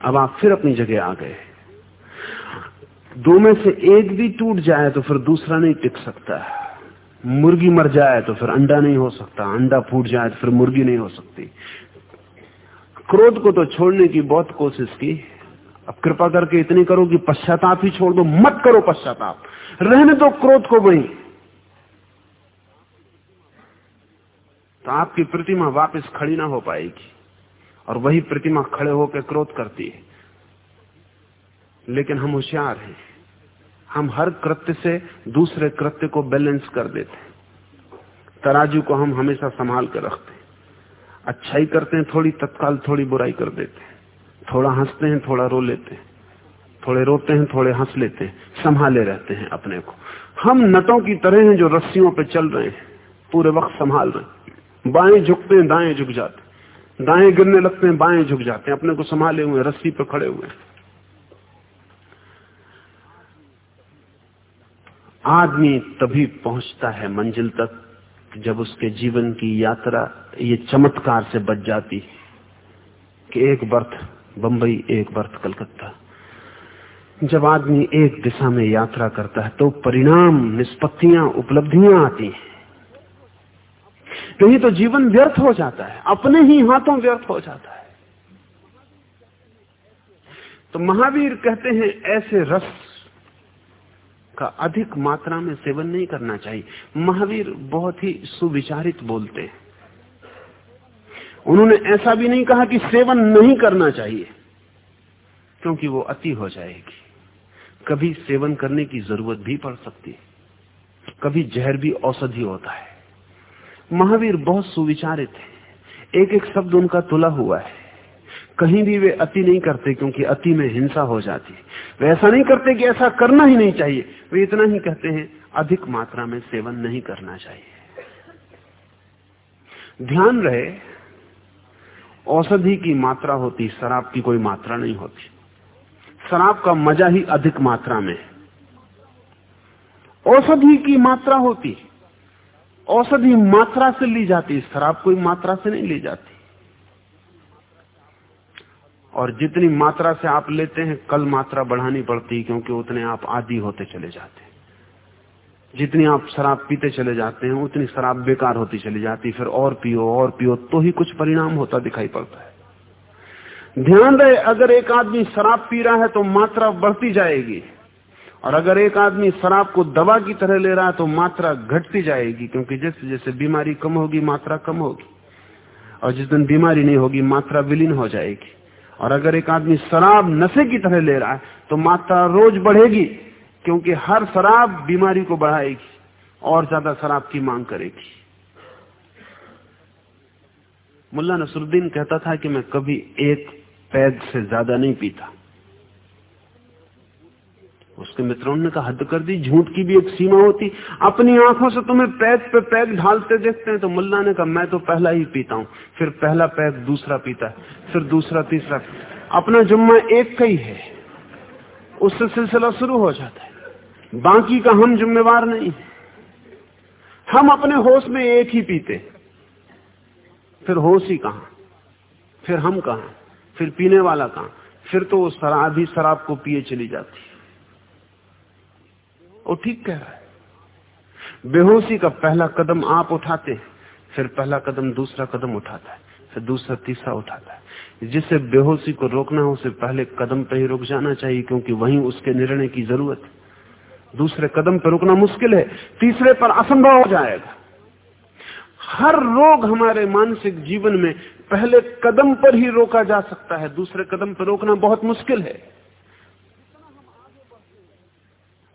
अब आप फिर अपनी जगह आ गए दो में से एक भी टूट जाए तो फिर दूसरा नहीं टिक सकता। मुर्गी मर जाए तो फिर अंडा नहीं हो सकता। अंडा फूट जाए तो फिर मुर्गी नहीं हो सकती। क्रोध को तो छोड़ने की बहुत कोशिश की। अब कृपा करके इतनी करो कि पश्चाताप ही छोड़ दो, मत करो पश्चाताप। रहने दो क्रोध को वही तो आपकी प्रतिमा वापस खड़ी ना हो पाएगी, और वही प्रतिमा खड़े होकर क्रोध करती है। लेकिन हम होशियार हैं। हम हर कृत्य से दूसरे कृत्य को बैलेंस कर देते हैं। तराजू को हम हमेशा संभाल कर रखते हैं। अच्छाई करते हैं, थोड़ी तत्काल थोड़ी बुराई कर देते थोड़ा हँसते हैं, थोड़ा रो लेते हैं। थोड़े रोते हैं, थोड़े हंस लेते हैं, संभाले रहते हैं अपने को। हम नटों की तरह हैं जो रस्सियों पे चल रहे हैं, पूरे वक्त संभाल रहे हैं। बाएँ झुकते हैं, दाएँ झुक जाते दाएँ गिरने लगते हैं, बाएँ झुक जाते हैं। अपने को संभाले हुए रस्सी पर खड़े हुए आदमी तभी पहुँचता है मंजिल तक, जब उसके जीवन की यात्रा ये चमत्कार से बच जाती, कि एक बर्थ बंबई एक बर्थ कलकत्ता। जब आदमी एक दिशा में यात्रा करता है तो परिणाम, निष्पत्तियाँ, उपलब्धियाँ आती हैं। नहीं तो जीवन व्यर्थ हो जाता है। अपने ही हाथों व्यर्थ हो जाता है। तो महावीर कहते हैं, ऐसे रस का अधिक मात्रा में सेवन नहीं करना चाहिए। महावीर बहुत ही सुविचारित बोलते हैं। उन्होंने ऐसा भी नहीं कहा कि सेवन नहीं करना चाहिए, क्योंकि वो अति हो जाएगी। कभी सेवन करने की ज़रूरत भी पड़ सकती है, कभी जहर भी औषधि होता है। महावीर बहुत सुविचारित है। एक एक शब्द उनका तुला हुआ है। कहीं भी वे अति नहीं करते, क्योंकि अति में हिंसा हो जाती है। वे ऐसा नहीं करते कि ऐसा करना ही नहीं चाहिए। वे इतना ही कहते हैं, अधिक मात्रा में सेवन नहीं करना चाहिए। ध्यान रहे औषधि की मात्रा होती, शराब की कोई मात्रा नहीं होती। शराब का मज़ा ही अधिक मात्रा में है। औषधि की मात्रा होती, औषधि मात्रा से ली जाती, शराब कोई मात्रा से नहीं ली जाती। और जितनी मात्रा से आप लेते हैं, कल मात्रा बढ़ानी पड़ती, क्योंकि उतने आप आदि होते चले जाते हैं। जितनी आप शराब पीते चले जाते हैं, उतनी शराब बेकार होती चली जाती फिर और पियो और पियो तो ही कुछ परिणाम होता दिखाई पड़ता है। ध्यान रहे, अगर एक आदमी शराब पी रहा है तो मात्रा बढ़ती जाएगी। और अगर एक आदमी शराब को दवा की तरह ले रहा है तो मात्रा घटती जाएगी, क्योंकि जैसे जैसे बीमारी कम होगी, मात्रा कम होगी। और जिस दिन बीमारी नहीं होगी, मात्रा विलीन हो जाएगी। और अगर एक आदमी शराब नशे की तरह ले रहा है तो मात्रा रोज बढ़ेगी। क्योंकि हर शराब बीमारी को बढ़ाएगी और ज़्यादा शराब की मांग करेगी। मुल्ला नसरुद्दीन कहता था कि मैं कभी एक पैग से ज़्यादा नहीं पीता। उसके मित्रों ने कहा, हद कर दी, झूठ की भी एक सीमा होती। अपनी आँखों से तुम्हें पैग पे पैग ढालते देखते हैं तो मुल्ला ने कहा, मैं तो पहला ही पीता हूँ, फिर पहला पैग दूसरा पीता है, फिर दूसरा, तीसरा। अपना जुम्मा एक का ही है। उससे सिलसिला शुरू हो जाता है। बाकी का हम जिम्मेवार नहीं। हम अपने होश में एक ही पीते। फिर होश ही कहा? फिर हम कहा? फिर पीने वाला कहा? फिर तो वो शराब ही शराब को पिए चली जाती। वो ठीक कह रहा है। बेहोशी का पहला कदम आप उठाते हैं, फिर पहला कदम दूसरा कदम उठाता है, फिर दूसरा तीसरा उठाता है। जिसे बेहोशी को रोकना हो, उसे पहले कदम पर ही रुक जाना चाहिए, क्योंकि वहीं उसके निर्णय की ज़रूरत दूसरे कदम पर रुकना मुश्किल है, तीसरे पर असंभव हो जाएगा। हर रोग हमारे मानसिक जीवन में पहले कदम पर ही रोका जा सकता है, दूसरे कदम पर रोकना बहुत मुश्किल है।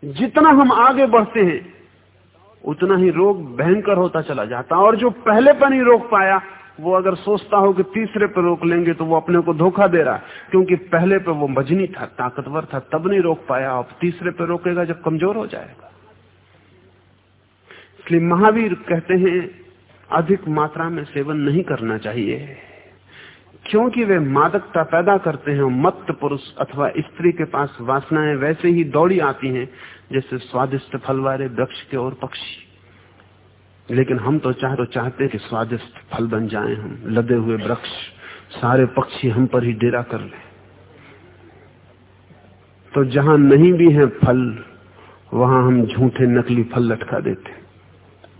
जितना हम आगे बढ़ते हैं, उतना ही रोग भयंकर होता चला जाता और जो पहले पर नहीं रोक पाया वो अगर सोचता हो कि तीसरे पर रोक लेंगे तो वो अपने को धोखा दे रहा क्योंकि पहले पे वो मजनी था, ताकतवर था, तब नहीं रोक पाया। अब तीसरे पे रोकेगा जब कमज़ोर हो जाएगा। इसलिए महावीर कहते हैं, अधिक मात्रा में सेवन नहीं करना चाहिए। क्योंकि वे मादकता पैदा करते हैं मत पुरुष अथवा स्त्री के पास वासनाएँ वैसे ही दौड़ी आती हैं, जैसे स्वादिष्ट फल वाले वृक्ष के और पक्षी। लेकिन हम तो चाह तो चाहते कि स्वादिष्ट फल बन जाएँ हम, लदे हुए वृक्ष, सारे पक्षी हम पर ही डेरा कर ले। तो जहाँ नहीं भी है फल, वहाँ हम झूठे नकली फल लटका देते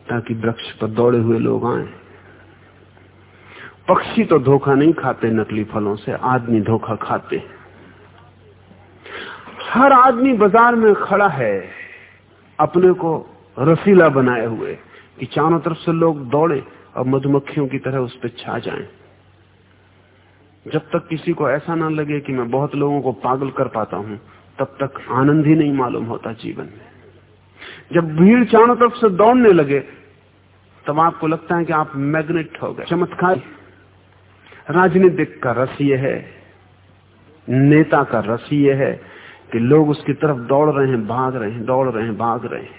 ताकि वृक्ष पर दौड़े हुए लोग आए। पक्षी तो धोखा नहीं खाते नकली फलों से, आदमी धोखा खाते हर आदमी बाज़ार में खड़ा है, अपने को रसीला बनाए हुए। कि चारों तरफ़ से लोग दौड़े और मधुमक्खियों की तरह उस पर छा जाएँ। जब तक किसी को ऐसा ना लगे कि मैं बहुत लोगों को पागल कर पाता हूँ, तब तक आनंद ही नहीं मालूम होता जीवन में। जब भीड़ चारों तरफ़ से दौड़ने लगे, तब आपको लगता है कि आप मैग्नेट हो गए। चमत्कार। राजनीतिक का रस ये है, नेता का रस ये है कि लोग उसकी तरफ़ दौड़ रहे हैं, भाग रहे हैं, दौड़ रहे हैं, भाग रहे हैं।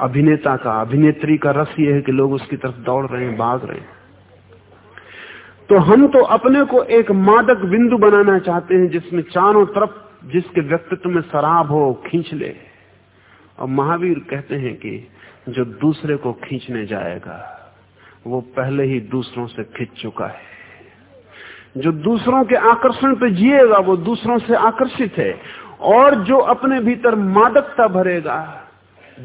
अभिनेता का, अभिनेत्री का रस ये है कि लोग उसकी तरफ़ दौड़ रहे हैं, भाग रहे हैं। तो हम तो अपने को एक मादक बिंदु बनाना चाहते हैं जिसमें चारों तरफ़ जिसके व्यक्तित्व में शराब हो, खींच ले। और महावीर कहते हैं कि जो दूसरे को खींचने जाएगा, वो पहले ही दूसरों से खींच चुका है। जो दूसरों के आकर्षण पे जिएगा, वो दूसरों से आकर्षित है। और जो अपने भीतर मादकता भरेगा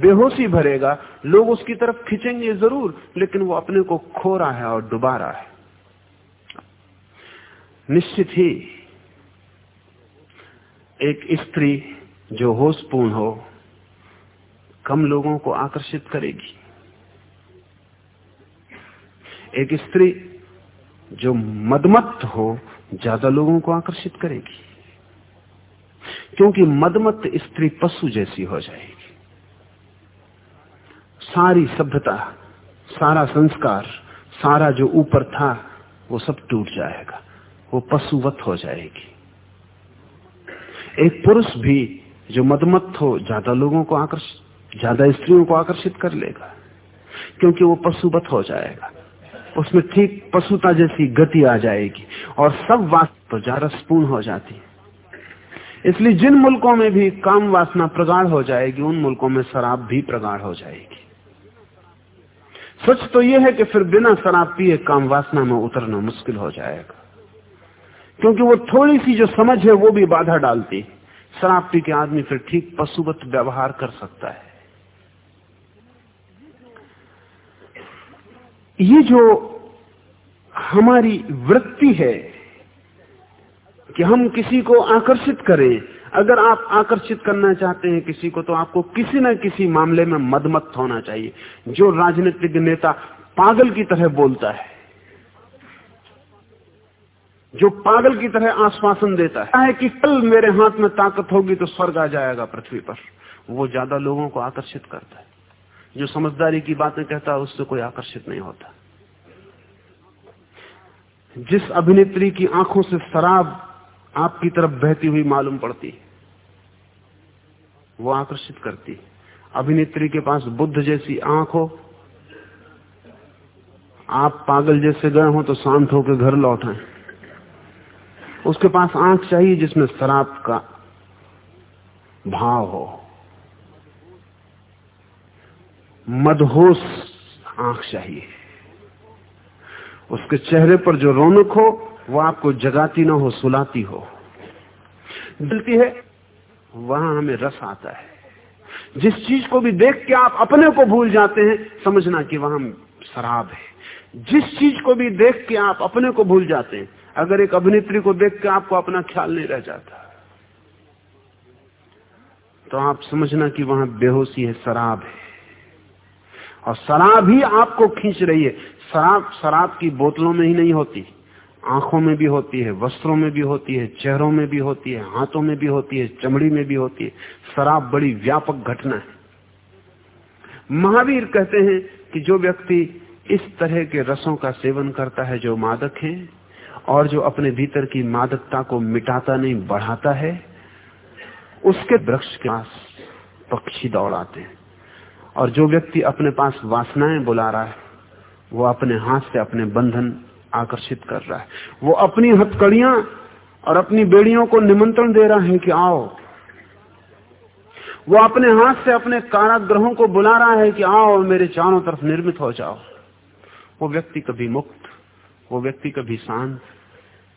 बेहोशी भरेगा। लोग उसकी तरफ़ खींचेंगे ज़रूर, लेकिन वो अपने को खो रहा है और डुबा रहा है। निश्चित ही एक स्त्री जो होशपूर्ण हो, कम लोगों को आकर्षित करेगी। एक स्त्री जो मदमत हो, ज़्यादा लोगों को आकर्षित करेगी। क्योंकि मदमत स्त्री पशु जैसी हो जाएगी। सारी सभ्यता, सारा संस्कार, सारा जो ऊपर था, वो सब टूट जाएगा। वो पशुवत हो जाएगी। एक पुरुष भी जो मदमत हो, ज़्यादा लोगों को आकर्षित ज़्यादा स्त्रियों को आकर्षित कर लेगा, क्योंकि वो पशुवत हो जाएगा। उसमें ठीक पशुता जैसी गति आ जाएगी और सब वास्तव तो जारसपूर्ण हो जाती है। इसलिए जिन मुल्कों में भी काम वासना प्रगाढ़ हो जाएगी, उन मुल्कों में शराब भी प्रगाढ़ हो जाएगी। सच तो यह है कि फिर बिना शराब पिए काम वासना में उतरना मुश्किल हो जाएगा। क्योंकि वो थोड़ी सी जो समझ है, वो भी बाधा डालती शराब पी के आदमी फिर ठीक पशुवत व्यवहार कर सकता है। ये जो हमारी वृत्ति है कि हम किसी को आकर्षित करें अगर आप आकर्षित करना चाहते हैं किसी को तो आपको किसी न किसी मामले में मदमत होना चाहिए। जो राजनीतिक नेता पागल की तरह बोलता है, जो पागल की तरह आश्वासन देता है कि कल मेरे हाथ में ताकत होगी तो स्वर्ग आ जाएगा पृथ्वी पर, वो ज़्यादा लोगों को आकर्षित करता है। जो समझदारी की बातें कहता है, उससे कोई आकर्षित नहीं होता। जिस अभिनेत्री की आँखों से शराब आपकी तरफ़ बहती हुई मालूम पड़ती वो आकर्षित करती अभिनेत्री के पास बुद्ध जैसी आँख हो, आप पागल जैसे गए हो तो शांत होकर घर लौट आए। उसके पास आँख चाहिए जिसमें शराब का भाव हो। मदहोश आँख चाहिए। उसके चेहरे पर जो रौनक हो, वो आपको जगाती ना हो, सुलाती हो। दिलती है वहाँ हमें रस आता है। जिस चीज़ को भी देख के आप अपने को भूल जाते हैं, समझना कि वहाँ शराब है। जिस चीज़ को भी देख के आप अपने को भूल जाते हैं, अगर एक अभिनेत्री को देख के आपको अपना ख्याल नहीं रह जाता तो आप समझना कि वहाँ बेहोशी है, शराब है। और शराब ही आपको खींच रही है। शराब शराब की बोतलों में ही नहीं होती। आँखों में भी होती है, वस्त्रों में भी होती है, चेहरों में भी होती है, हाथों में भी होती है, चमड़ी में भी होती है। शराब बड़ी व्यापक घटना है। महावीर कहते हैं कि जो व्यक्ति इस तरह के रसों का सेवन करता है, जो मादक है, और जो अपने भीतर की मादकता को मिटाता नहीं, बढ़ाता है, उसके वृक्ष के पास पक्षी दौड़ाते हैं। और जो व्यक्ति अपने पास वासनाएँ बुला रहा है, वो अपने हाथ से अपने बंधन आकर्षित कर रहा है। वो अपनी हथकड़ियाँ और अपनी बेड़ियों को निमंत्रण दे रहा है कि आओ। वो अपने हाथ से अपने काराग्रहों को बुला रहा है कि आओ मेरे चारों तरफ़ निर्मित हो जाओ। वो व्यक्ति कभी मुक्त, वो व्यक्ति कभी शांत,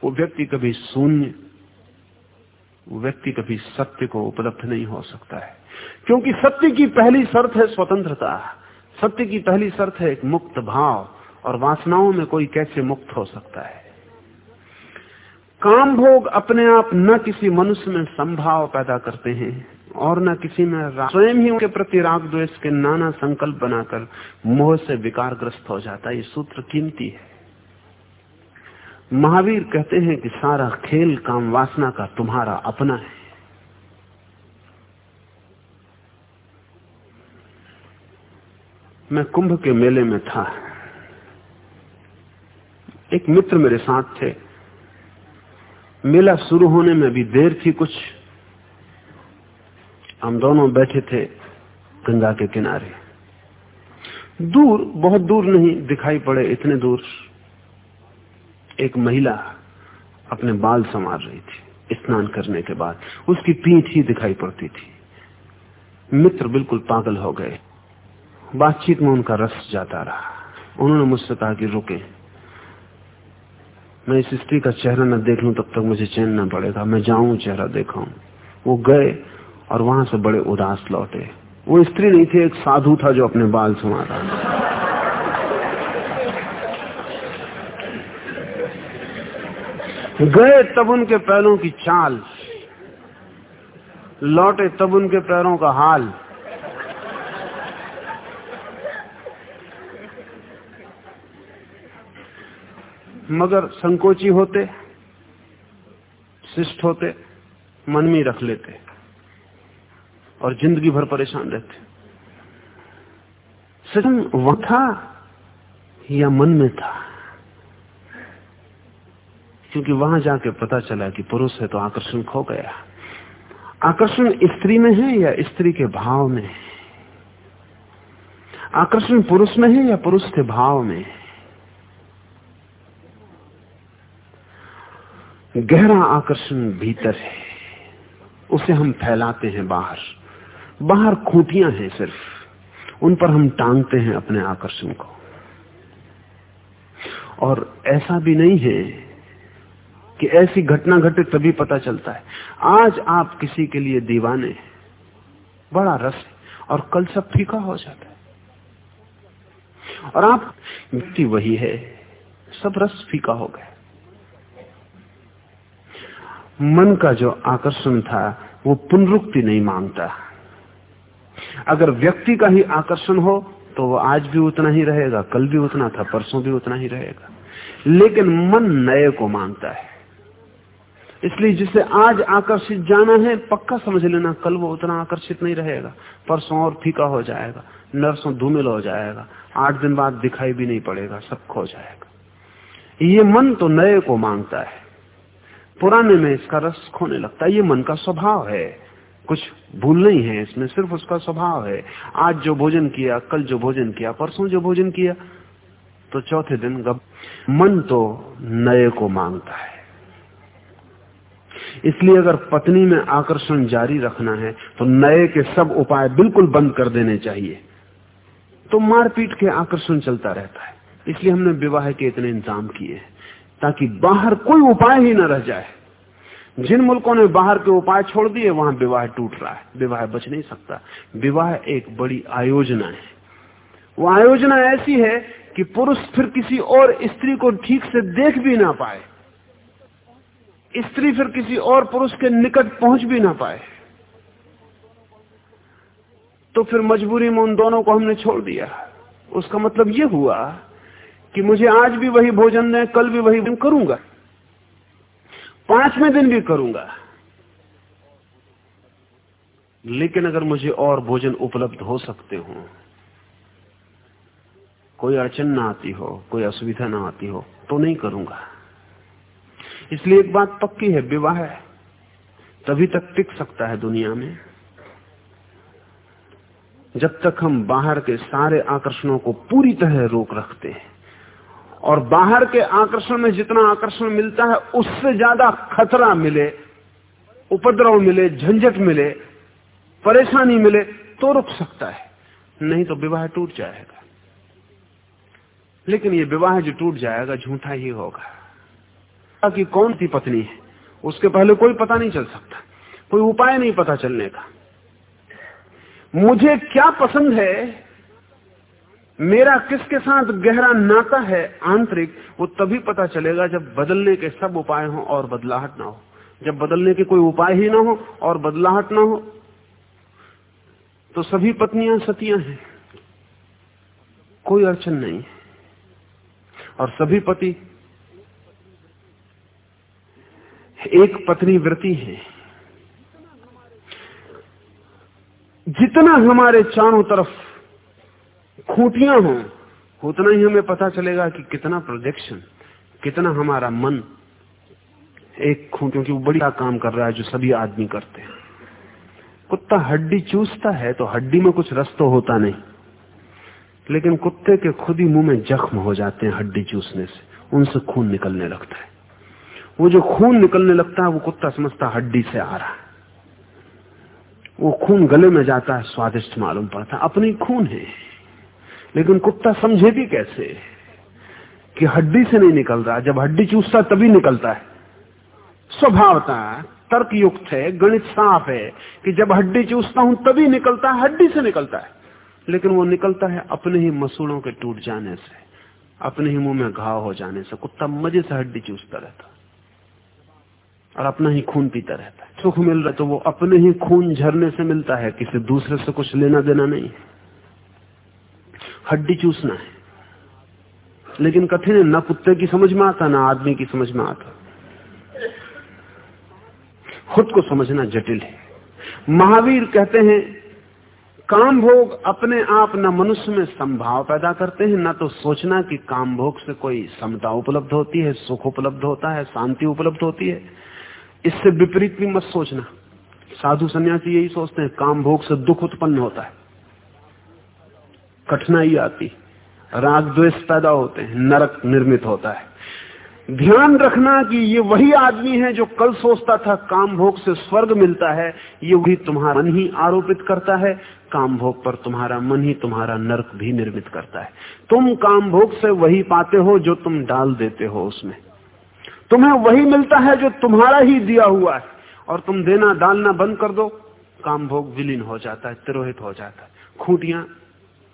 वो व्यक्ति कभी शून्य, वो व्यक्ति कभी सत्य को उपलब्ध नहीं हो सकता है। क्योंकि सत्य की पहली शर्त है स्वतंत्रता। सत्य की पहली शर्त है एक मुक्त भाव। और वासनाओं में कोई कैसे मुक्त हो सकता है? काम भोग अपने आप न किसी मनुष्य में संभाव पैदा करते हैं और न किसी में स्वयं ही उनके प्रति राग द्वेष के नाना संकल्प बनाकर मोह से विकारग्रस्त हो जाता है। ये सूत्र कीमती है। महावीर कहते हैं कि सारा खेल काम वासना का तुम्हारा अपना है। मैं कुंभ के मेले में था। एक मित्र मेरे साथ थे। मेला शुरू होने में भी देर थी कुछ। हम दोनों बैठे थे गंगा के किनारे। दूर, बहुत दूर नहीं दिखाई पड़े, इतने दूर। एक महिला अपने बाल संवार रही थी, स्नान करने के बाद। उसकी पीठ ही दिखाई पड़ती थी। मित्र बिल्कुल पागल हो गए। बातचीत में उनका रस जाता रहा। उन्होंने मुझसे कहा कि रुके। मैं इस स्त्री का चेहरा न देख लूँ तब तक मुझे चैन न पड़ेगा। मैं जाऊँ, चेहरा देखा। वो गए और वहाँ से बड़े उदास लौटे। वो स्त्री नहीं थी, एक साधु था जो अपने बाल संवारा। गए तब उनके पैरों की चाल। लौटे तब उनके पैरों का हाल। मगर संकोची होते, शिष्ट होते, मन में रख लेते और ज़िंदगी भर परेशान रहते। सजन वह था या मन में था? क्योंकि वहाँ जाके पता चला कि पुरुष है तो आकर्षण खो गया। आकर्षण स्त्री में है या स्त्री के भाव में? है आकर्षण पुरुष में है या पुरुष के भाव में? गहरा आकर्षण भीतर है। उसे हम फैलाते हैं बाहर। बाहर खूंटियाँ हैं सिर्फ़। उन पर हम टांगते हैं अपने आकर्षण को। और ऐसा भी नहीं है कि ऐसी घटना घटे तभी पता चलता है। आज आप किसी के लिए दीवाने बड़ा रस है। और कल सब फीका हो जाता है। और आप, व्यक्ति वही है। सब रस फीका हो गया। मन का जो आकर्षण था, वो पुनरुक्ति नहीं माँगता अगर व्यक्ति का ही आकर्षण हो तो वो आज भी उतना ही रहेगा, कल भी उतना था, परसों भी उतना ही रहेगा। लेकिन मन नए को माँगता है। इसलिए जिसे आज आकर्षित जाना है, पक्का समझ लेना, कल वो उतना आकर्षित नहीं रहेगा। परसों और फीका हो जाएगा, नरसों धूमिल हो जाएगा, आठ दिन बाद दिखाई भी नहीं पड़ेगा, सब खो जाएगा। ये मन तो नए को माँगता है। पुराने में इसका रस खोने लगता है, ये मन का स्वभाव है। कुछ भूल नहीं है, इसमें सिर्फ़ उसका स्वभाव है। आज जो भोजन किया, कल जो भोजन किया, परसों जो भोजन किया तो चौथे दिन गब, मन तो नए को माँगता है। इसलिए अगर पत्नी में आकर्षण जारी रखना है तो नए के सब उपाय बिल्कुल बंद कर देने चाहिए। तो मारपीट के आकर्षण चलता रहता है। इसलिए हमने विवाह के इतने इंतज़ाम किए ताकि बाहर कोई उपाय ही न रह जाए। जिन मुल्कों ने बाहर के उपाय छोड़ दिए, वहाँ विवाह टूट रहा है, विवाह बच नहीं सकता। विवाह एक बड़ी आयोजना है। वो आयोजना ऐसी है कि पुरुष फिर किसी और स्त्री को ठीक से देख भी ना पाए। स्त्री फिर किसी और पुरुष के निकट पहुँच भी ना पाए। तो फिर मजबूरी में उन दोनों को हमने छोड़ दिया। उसका मतलब यह हुआ कि मुझे आज भी वही भोजन दें कल भी वही करूँगा। पाँचवें दिन भी करूँगा। लेकिन अगर मुझे और भोजन उपलब्ध हो सकते हो, कोई अड़चन ना आती हो, कोई असुविधा ना आती हो तो नहीं करूँगा। इसलिए एक बात पक्की है, विवाह तभी तक टिक सकता है दुनिया में। जब तक हम बाहर के सारे आकर्षणों को पूरी तरह रोक रखते हैं और बाहर के आकर्षण में जितना आकर्षण मिलता है, उससे ज़्यादा खतरा मिले, उपद्रव मिले, झंझट मिले, परेशानी मिले तो रुक सकता है। नहीं तो विवाह टूट जाएगा। लेकिन ये विवाह जो टूट जाएगा, झूठा ही होगा। कि कौन सी पत्नी है? उसके पहले कोई पता नहीं चल सकता। कोई उपाय नहीं पता चलने का। मुझे क्या पसंद है मेरा किसके साथ गहरा नाता है आंतरिक, वो तभी पता चलेगा जब बदलने के सब उपाय हो और बदलाहट ना हो। जब बदलने के कोई उपाय ही ना हो और बदलाहट ना हो तो सभी पत्नियाँ सतियाँ हैं। कोई अड़चन नहीं और सभी पति, एक पत्नी व्रति है। जितना हमारे चारों तरफ़ खूंटियाँ हों, उतना ही हमें पता चलेगा कि कितना प्रोजेक्शन कितना हमारा मन एक खूं क्योंकि वो बड़ी काम कर रहा है जो सभी आदमी करते हैं। कुत्ता हड्डी चूसता है तो हड्डी में कुछ रस तो होता नहीं, लेकिन कुत्ते के खुद ही मुँह में जख्म हो जाते हैं हड्डी चूसने से, उनसे खून निकलने लगता है। वो जो खून निकलने लगता है, वो कुत्ता समझता हड्डी से आ रहा है। वो खून गले में जाता है, स्वादिष्ट मालूम पड़ता है। अपनी खून है। लेकिन कुत्ता समझे भी कैसे कि हड्डी से नहीं निकल रहा? जब हड्डी चूसता तभी निकलता है। स्वभावता तर्क युक्त है, गणित साफ़ है कि जब हड्डी चूसता हूँ, तभी निकलता है, हड्डी से निकलता है। लेकिन वो निकलता है अपने ही मसूड़ों के टूट जाने से, अपने ही मुँह में घाव हो जाने से। कुत्ता मज़े से हड्डी चूसता रहता और अपना ही खून पीता रहता है। सुख मिल रहा तो वो अपने ही खून झरने से मिलता है, किसी दूसरे से कुछ लेना देना नहीं हड्डी चूसना है। लेकिन कठिन है, न कुत्ते की समझ में आता, ना आदमी की समझ में आता। खुद को समझना जटिल है। महावीर कहते हैं, काम भोग अपने आप न मनुष्य में संभाव पैदा करते हैं, न तो सोचना कि काम भोग से कोई समता उपलब्ध होती है, सुख उपलब्ध होता है, शांति उपलब्ध होती है। इससे विपरीत भी मत सोचना। साधु सन्यासी यही सोचते हैं, काम भोग से दुख उत्पन्न होता है। कठिनाई आती राग द्वेष पैदा होते हैं, नरक निर्मित होता है। ध्यान रखना कि ये वही आदमी है जो कल सोचता था, काम भोग से स्वर्ग मिलता है, ये वही तुम्हारा मन ही आरोपित करता है, काम भोग पर तुम्हारा मन ही तुम्हारा नरक भी निर्मित करता है। तुम काम भोग से वही पाते हो जो तुम डाल देते हो उसमें। तुम्हें वही मिलता है जो तुम्हारा ही दिया हुआ है। और तुम देना, डालना बंद कर दो, काम भोग विलीन हो जाता है, तिरोहित हो जाता है। खूटियाँ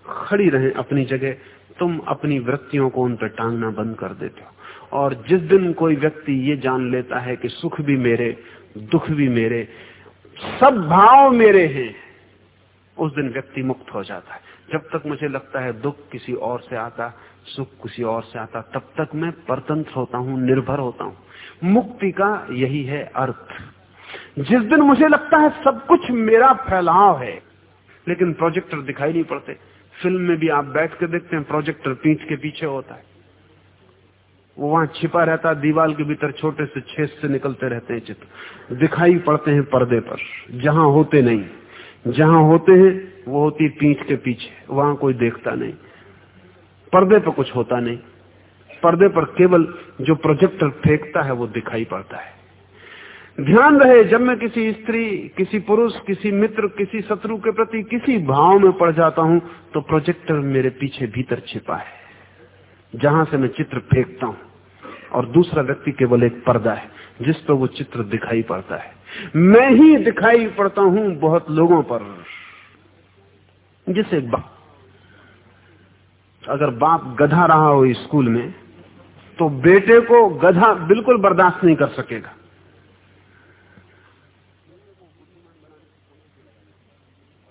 खड़ी रहे अपनी जगह, तुम अपनी वृत्तियों को उन पर टांगना बंद कर देते हो। और जिस दिन कोई व्यक्ति ये जान लेता है कि सुख भी मेरे, दुख भी मेरे, सब भाव मेरे हैं, उस दिन व्यक्ति मुक्त हो जाता है। जब तक मुझे लगता है दुख किसी और से आता, सुख किसी और से आता, तब तक मैं परतंत्र होता हूँ, निर्भर होता हूँ। मुक्ति का यही है अर्थ। जिस दिन मुझे लगता है सब कुछ मेरा फैलाव है, लेकिन प्रोजेक्टर दिखाई नहीं पड़ते फ़िल्म में भी आप बैठ के देखते हैं, प्रोजेक्टर पीठ के पीछे होता है। वो वहाँ छिपा रहता दीवार के भीतर छोटे से छेद से निकलते रहते हैं चित्र। दिखाई पड़ते हैं पर्दे पर। जहाँ होते नहीं। जहाँ होते हैं, वो होती पीठ के पीछे। वहाँ कोई देखता नहीं। पर्दे पर कुछ होता नहीं। पर्दे पर केवल जो प्रोजेक्टर फेंकता है, वो दिखाई पड़ता है। ध्यान रहे, जब मैं किसी स्त्री, किसी पुरुष, किसी मित्र, किसी शत्रु के प्रति किसी भाव में पड़ जाता हूँ तो प्रोजेक्टर मेरे पीछे भीतर छिपा है, जहाँ से मैं चित्र फेंकता हूँ। और दूसरा व्यक्ति केवल एक पर्दा है, जिस पर वो चित्र दिखाई पड़ता है। मैं ही दिखाई पड़ता हूँ बहुत लोगों पर, जिसे बाप अगर बाप गधा रहा हो स्कूल में तो बेटे को गधा बिल्कुल बर्दाश्त नहीं कर सकेगा।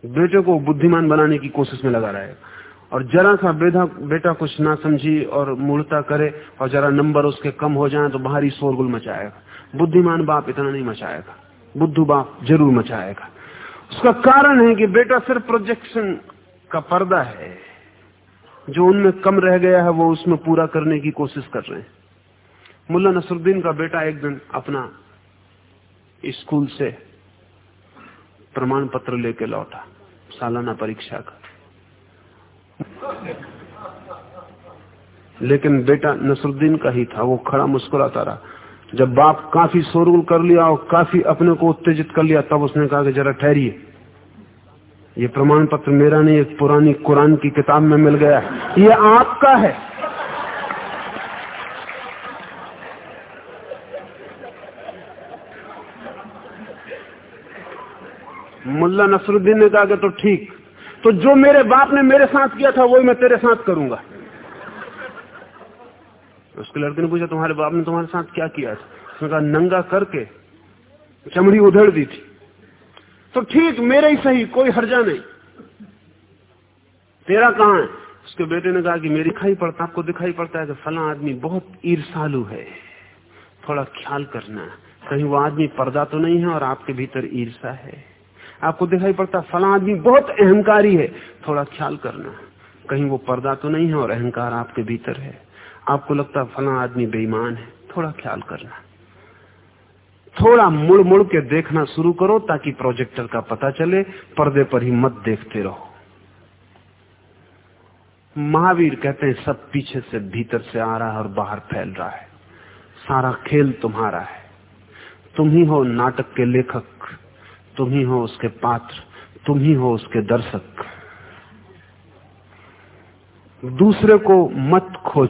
बेटे को बुद्धिमान बनाने की कोशिश में लगा रहेगा और जरा सा बेटा बेटा कुछ ना समझी और मूर्ता करे और जरा नंबर उसके कम हो जाए तो बाहरी शोरगुल मचाएगा। बुद्धिमान बाप इतना नहीं मचाएगा। बुद्धू बाप ज़रूर मचाएगा। उसका कारण है कि बेटा सिर्फ़ प्रोजेक्शन का पर्दा है। जो उनमें कम रह गया है, वो उसमें पूरा करने की कोशिश कर रहे हैं। मुल्ला नसरुद्दीन का बेटा एक दिन अपना स्कूल से प्रमाण पत्र लेके लौटा। सालाना परीक्षा का। लेकिन बेटा नसरुद्दीन का ही था, वो खड़ा मुस्कुराता रहा। जब बाप काफ़ी शोरगुल कर लिया और काफ़ी अपने को उत्तेजित कर लिया, तब उसने कहा कि जरा ठहरिए। ये प्रमाण पत्र मेरा नहीं, एक पुरानी कुरान की किताब में मिल गया। ये आपका है। मुल्ला नसरुद्दीन ने कहा कि तो ठीक। तो जो मेरे बाप ने मेरे साथ किया था, वही मैं तेरे साथ करूँगा। उसके लड़के ने पूछा, तुम्हारे बाप ने तुम्हारे साथ क्या किया था? उसने कहा, नंगा करके चमड़ी उधड़ दी थी। तो ठीक, मेरे ही सही, कोई हर्जा नहीं। तेरा कहा है? उसके बेटे ने कहा कि मेरी दिखाई पड़ता, आपको दिखाई पड़ता है कि फला आदमी बहुत ईर्षालु है। थोड़ा ख्याल करना, कहीं वो आदमी पर्दा तो नहीं है और आपके भीतर ईर्षा है। आपको दिखाई पड़ता फला आदमी बहुत अहंकारी है। थोड़ा ख्याल करना, कहीं वो पर्दा तो नहीं है और अहंकार आपके भीतर है। आपको लगता फला आदमी बेईमान है, थोड़ा ख्याल करना। थोड़ा मुड़ मुड़ के देखना शुरू करो ताकि प्रोजेक्टर का पता चले, पर्दे पर ही मत देखते रहो। महावीर कहते हैं, सब पीछे से भीतर से आ रहा है और बाहर फैल रहा है। सारा खेल तुम्हारा है। तुम ही हो नाटक के लेखक। तुम ही हो उसके पात्र तुम ही हो उसके दर्शक। दूसरे को मत खोज।